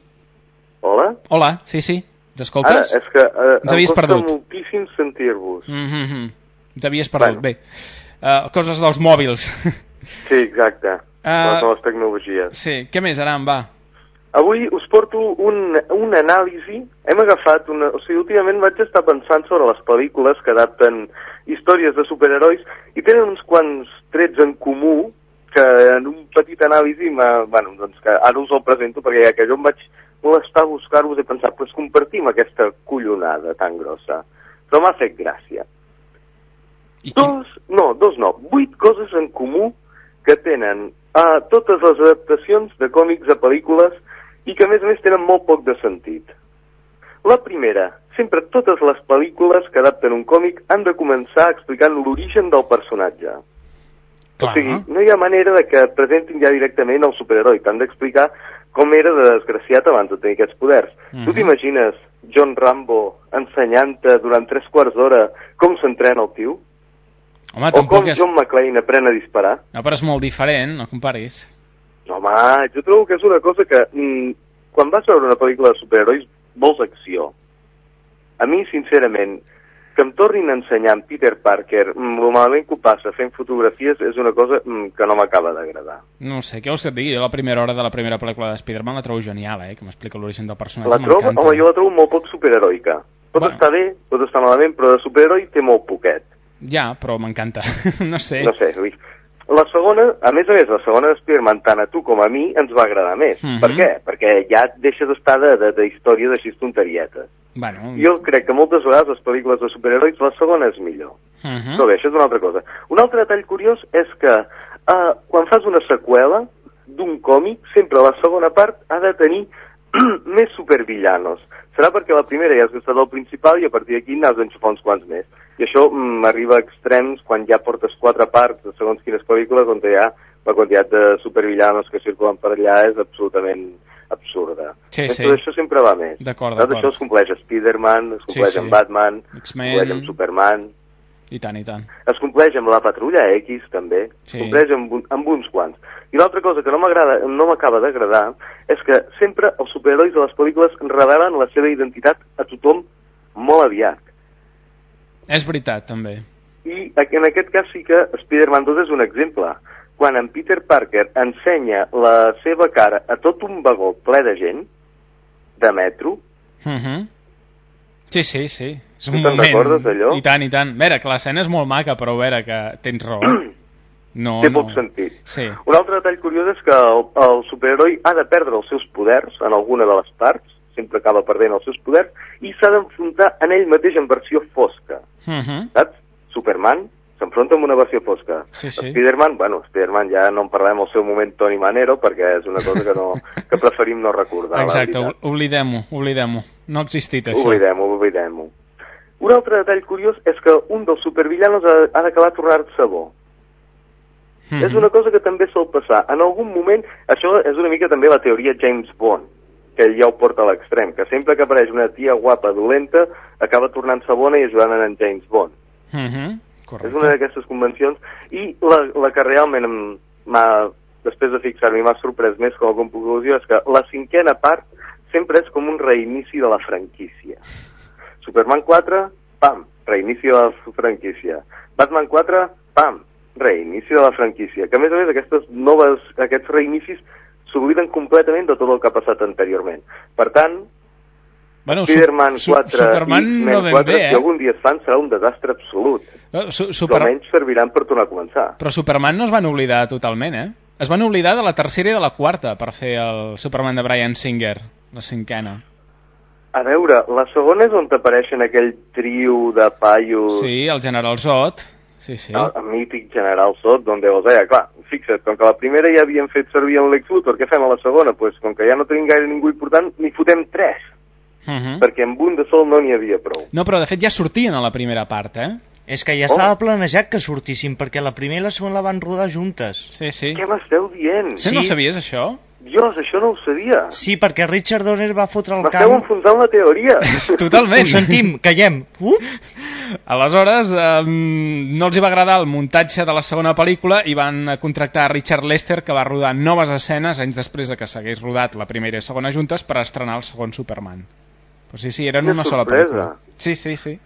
Hola? Hola, sí, sí. Ens Ara, escoltes? és que eh, Ens em costa perdut. moltíssim sentir-vos. Mm -hmm. Ens havies perdut, bé. Uh, coses dels mòbils. Sí, exacte. Ah. Les noves tecnologies. sí, què més, Aram, va? Avui us porto un, un anàlisi. Hem agafat una... O sigui, últimament vaig estar pensant sobre les pel·lícules que adapten històries de superherois i tenen uns quants trets en comú que en un petit anàlisi. Bueno, doncs que ara us el presento perquè ja que jo em vaig molestar a buscar-vos he pensat, pues compartim aquesta collonada tan grossa. Però m'ha fet gràcia. Dos, no, dos no, vuit coses en comú que tenen a totes les adaptacions de còmics a pel·lícules i que a més a més tenen molt poc de sentit. La primera, sempre totes les pel·lícules que adapten un còmic han de començar explicant l'origen del personatge. Clar. O sigui, no hi ha manera de que presentin ja directament el superheroi, t'han d'explicar com era de desgraciat abans de tenir aquests poders. Mhm. Tu t'imagines John Rambo ensenyant-te durant tres quarts d'hora com s'entrena el tio? Home, o com és... John McClane aprèn a disparar? No, però és molt diferent, no comparis. No, home, jo trobo que és una cosa que... Mm, quan vas veure una pel·lícula de superherois, vols acció. A mi, sincerament, que em tornin a ensenyar en Peter Parker mm, el malament que ho passa fent fotografies és una cosa mm, que no m'acaba d'agradar. No sé, què vols que et digui? Jo la primera hora de la primera pel·lícula de Spider-Man la trobo genial, eh? Que m'explica l'origen del personatge, La trobo, m'encanta. home, jo la trobo molt poc superheroica. Pot Bueno. estar bé, pot estar malament, però de superheroi té molt poquet. Ja, però m'encanta. no sé. No sé, dir, La segona, a més a més, la segona de Spider-Man, tant a tu com a mi, ens va agradar més. Mhm. Per què? Perquè ja et deixes d'estar de, de, de històries així tonterietes. Bueno, Jo crec que moltes vegades les pel·lícules de superherois la segona és millor. uh -huh. Però bé, això és una altra cosa. Un altre detall curiós és que uh, quan fas una seqüela d'un còmic, sempre la segona part ha de tenir més supervillanos. Serà perquè la primera ja has gastat el principal i a partir d'aquí n'has d'enxufar uns quants més. I això mm, arriba a extrems quan ja portes quatre parts de segons quines pel·lícules on ja la quantitat de supervillanos que circulen per allà és absolutament absurda. Sí, Doncs sí. Tot això sempre va més. D'acord, d'acord. això es compleix a Spider-Man, es Sí, compleix sí. amb Batman, es compleix amb Superman, I tant, i tant. es compleix amb la Patrulla X, també. Sí. Es compleix amb, un- amb uns quants. I l'altra cosa que no m'agrada, no m'acaba d'agradar, és que sempre els superherois de les pel·lícules revelen la seva identitat a tothom molt aviat. És veritat, també. I en aquest cas sí que Spider-Man 2 és un exemple. Quan en Peter Parker ensenya la seva cara a tot un vagó ple de gent, de metro, Uh -huh. Sí, sí, sí. És Tu un moment... recordes, d'allò? I tant, i tant. A veure, que l'escena és molt maca, però a veure, que tens raó. No, té no. poc sentit. Sí. Un altre detall curiós és que el, el superheroi ha de perdre els seus poders en alguna de les parts, sempre acaba perdent els seus poders, i s'ha d'enfrontar en ell mateix en versió fosca. Uh -huh. Saps? Superman s'enfronta amb una versió fosca. Sí, sí. Spider-Man, bueno, Spider-Man ja no en parlem al seu moment Tony Manero perquè és una cosa que, no, que preferim no recordar. Exacte, oblidem-ho, oblidem-ho. No ha existit això. Oblidem-ho, oblidem-ho. Un altre detall curiós és que un dels supervillanos ha, ha d'acabar tornar-se bo. Mhm. És una cosa que també sol passar. En algun moment, això és una mica també la teoria James Bond, que ja ho porta a l'extrem, que sempre que apareix una tia guapa, dolenta, acaba tornant-se bona i ajudant en James Bond. Uh -huh. És una d'aquestes convencions i la, la que realment m'ha, després de fixar-m'hi, m'ha sorprès més com a conclusió és que la cinquena part sempre és com un reinici de la franquícia. Superman 4, pam, reinici de la franquícia. Batman 4, pam, reinici de la franquícia. Que a més a més aquestes noves, aquests reinicis s'obliden completament de tot el que ha passat anteriorment. Per tant, Bueno, su- Spider-Man su- 4 Superman i no X-Men ben 4, bé, eh? si algun dia es fan, serà un desastre absolut. Su Però super... almenys serviran per tornar a començar. Però Superman no es van oblidar totalment, eh? Es van oblidar de la tercera i de la quarta per fer el Superman de Brian Singer, la cinquena. A veure, la segona és on apareixen aquell trio de paios... Sí, el General Zod Sí, sí. El, el mític General Zod, d'on Déu deia, clar, fixa't, com que la primera ja havien fet servir el Lex Luthor, què fem a la segona? Doncs pues, com que ja no tenim gaire ningú important, n'hi fotem tres, Uh -huh. perquè amb un de sol no n'hi havia prou. No, però de fet ja sortien a la primera part, eh? És que ja estava planejat que sortissin, perquè la primera i la segona la van rodar juntes. Sí, sí. Què m'esteu dient? Sí. No sabies això? Dios, això no ho sabia. Sí, perquè Richard Donner va fotre el M'esteu camp... enfonsant la teoria. Totalment. Ho sentim, callem. Uh! Aleshores, eh, no els hi va agradar el muntatge de la segona pel·lícula i van contractar a Richard Lester, que va rodar noves escenes anys després de que s'hagués rodat la primera i segona juntes per estrenar el segon Superman. Però sí, sí, eren Quina una sola pel·lícula. Sí, sí, sí.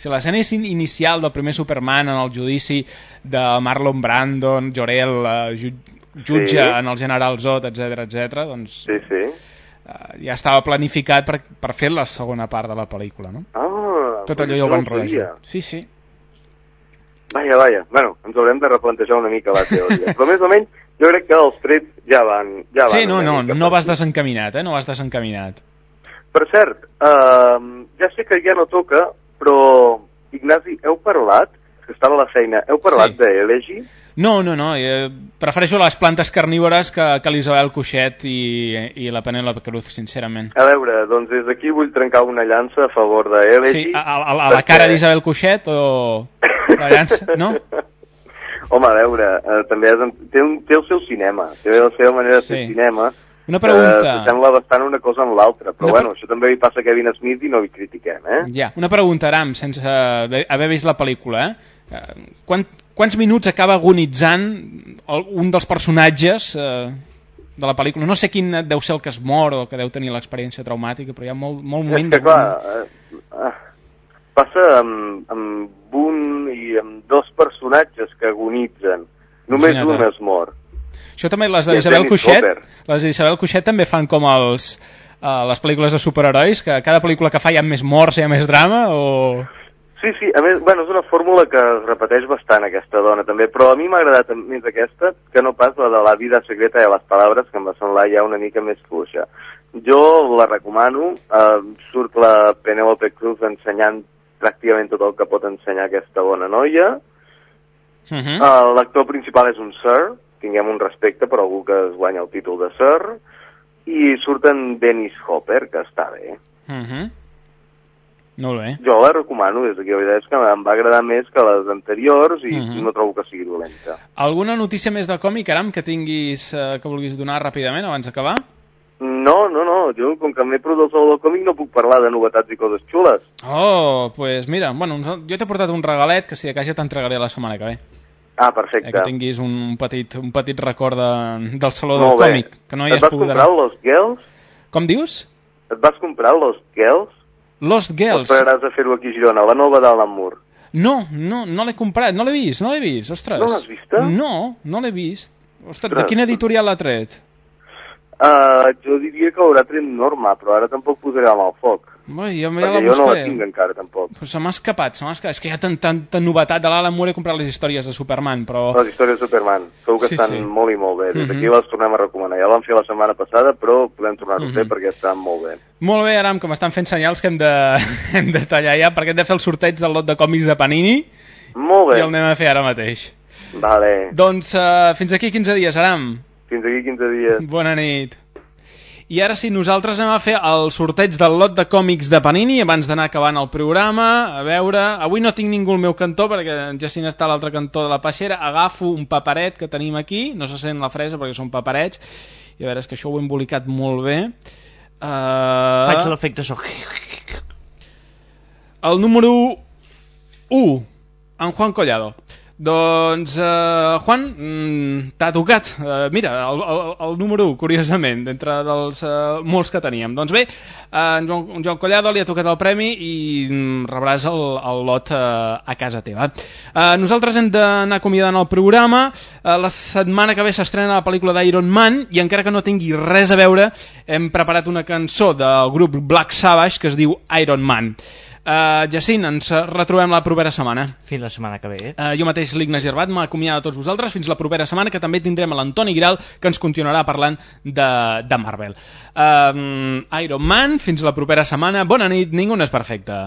Si l'escena és in- inicial del primer Superman en el judici de Marlon Brandon, Jor-El, eh, jutge Sí. en el general Zod, etc etc, doncs Sí, sí. eh, ja estava planificat per, per fer la segona part de la pel·lícula, no? Ah, Tot allò ja ho van no junts. Sí, sí. Vaja, vaja. Bueno, ens haurem de replantejar una mica la teoria. Però més o menys, jo crec que els trets ja van... Ja Sí, van no, una no, no per vas desencaminat, eh? No vas desencaminat. Per cert, uh, ja sé que ja no toca, però, Ignasi, heu parlat, que estava a la feina, heu parlat Sí. sí. d'Elegy? No, no, no. Eh, prefereixo les plantes carnívores que, que l'Isabel Cuixet i, i la Penélope Cruz, sincerament. A veure, doncs des d'aquí vull trencar una llança a favor d'Elegy. Sí, a, a, a la cara d'Isabel Cuixet o la llança, no? Home, a veure, eh, també és, té, un, té el seu cinema, té la seva manera de fer Sí. cinema. Una pregunta. Eh, sembla bastant una cosa en l'altra, però Una bueno, això també li passa a Kevin Smith i no li critiquem, eh? Ja, una pregunta, Aram, sense haver vist la pel·lícula, eh? Eh, Quant, quants minuts acaba agonitzant un dels personatges eh, de la pel·lícula? No sé quin deu ser el que es mor o que deu tenir l'experiència traumàtica, però hi ha molt, molt És moment que, de... clar, eh, eh, passa amb, amb un i amb dos personatges que agonitzen. Només Imagina't, un eh? es mor. Això també, les I el d'Isabel Dennis Cuixet, Hopper. les d'Isabel Cuixet també fan com els, uh, les pel·lícules de superherois, que cada pel·lícula que fa hi ha més morts, hi ha més drama, o... Sí, sí, a més, bueno, és una fórmula que es repeteix bastant aquesta dona també, però a mi m'ha agradat més aquesta que no pas la de la vida secreta de les paraules, que em va semblar ja una mica més fluixa. Jo la recomano, eh, surt la Penelope Cruz ensenyant pràcticament tot el que pot ensenyar aquesta bona noia, Uh -huh. Uh, L'actor principal és un Sir, tinguem un respecte per algú que es guanya el títol de Sir, i surten Dennis Hopper, que està bé. Uh -huh. Molt bé. Jo la recomano, des d'aquí la veritat és que em va agradar més que les anteriors i Mhm. no trobo que sigui dolenta. Alguna notícia més de còmic, Aram, que tinguis, eh, que vulguis donar ràpidament abans d'acabar? No, no, no, jo com que m'he perdut el saló del còmic no puc parlar de novetats i coses xules. Oh, pues mira, bueno, jo t'he portat un regalet que si de cas ja t'entregaré la setmana que ve. Ah, Eh, perfecte. que tinguis un petit, un petit record de, del Saló Molt del bé. Còmic, que no hi Et has vas pogut comprar anar. Los Girls? Com dius? Et vas comprar Los Girls? Lost O Girls. esperaràs a fer-ho aquí a Girona, la nova d'Alan Moore? No, no, no l'he comprat, no l'he vist, no l'he vist, ostres. No l'has vista? No, no l'he vist. Ostres, de Ostres. quina editorial l'ha tret? Uh, jo diria que haurà tret Norma, però ara tampoc posaré la mà al foc. Ui, jo, ja la jo no la tinc encara, tampoc. Pues se m'ha escapat, se m'ha escapat. És que hi ha tant, tanta novetat de l'Alan Moore he comprat les històries de Superman, però... Les històries de Superman, segur que Sí, estan sí. molt i molt bé. Des d'aquí Mhm. les tornem a recomanar. Ja vam fer la setmana passada, però podem tornar-ho a fer Mhm. perquè estan molt bé. Molt bé, Aram, que m'estan fent senyals que hem de, hem de tallar ja, perquè hem de fer el sorteig del lot de còmics de Panini, Molt bé. i el anem a fer ara mateix. Vale. Doncs uh, fins aquí 15 dies, Aram. Fins aquí 15 dies. Bona nit. I ara sí, nosaltres anem a fer el sorteig del lot de còmics de Panini abans d'anar acabant el programa. A veure, avui no tinc ningú al meu cantó perquè en Jacint està a l'altre cantó de la peixera. Agafo un paperet que tenim aquí, no se sent la fresa perquè són paperets, i a veure, és que això ho he embolicat molt bé. Uh... Faig l'efecte so... El número 1, en Juan Collado. Doncs, uh, Juan, mm, t'ha tocat. Uh, mira, el, el, el número 1, curiosament, d'entre dels uh, molts que teníem. Doncs bé, uh, en Joan, en Joan Collado li ha tocat el premi i mm, rebràs el, el lot uh, a casa teva. Uh, nosaltres hem d'anar acomiadant el programa. Uh, la setmana que ve s'estrena la pel·lícula d'Iron Man i encara que no tingui res a veure, hem preparat una cançó del grup Black Savage que es diu Iron Man. Uh, Jacint, ens retrobem la propera setmana. Fins la setmana que ve. Uh, jo mateix, l'Ignes Gervat, m'acomiado a tots vosaltres fins la propera setmana, que també tindrem a l'Antoni Giral, que ens continuarà parlant de, de Marvel. Uh, Iron Man, fins la propera setmana. Bona nit, ningú no és perfecte.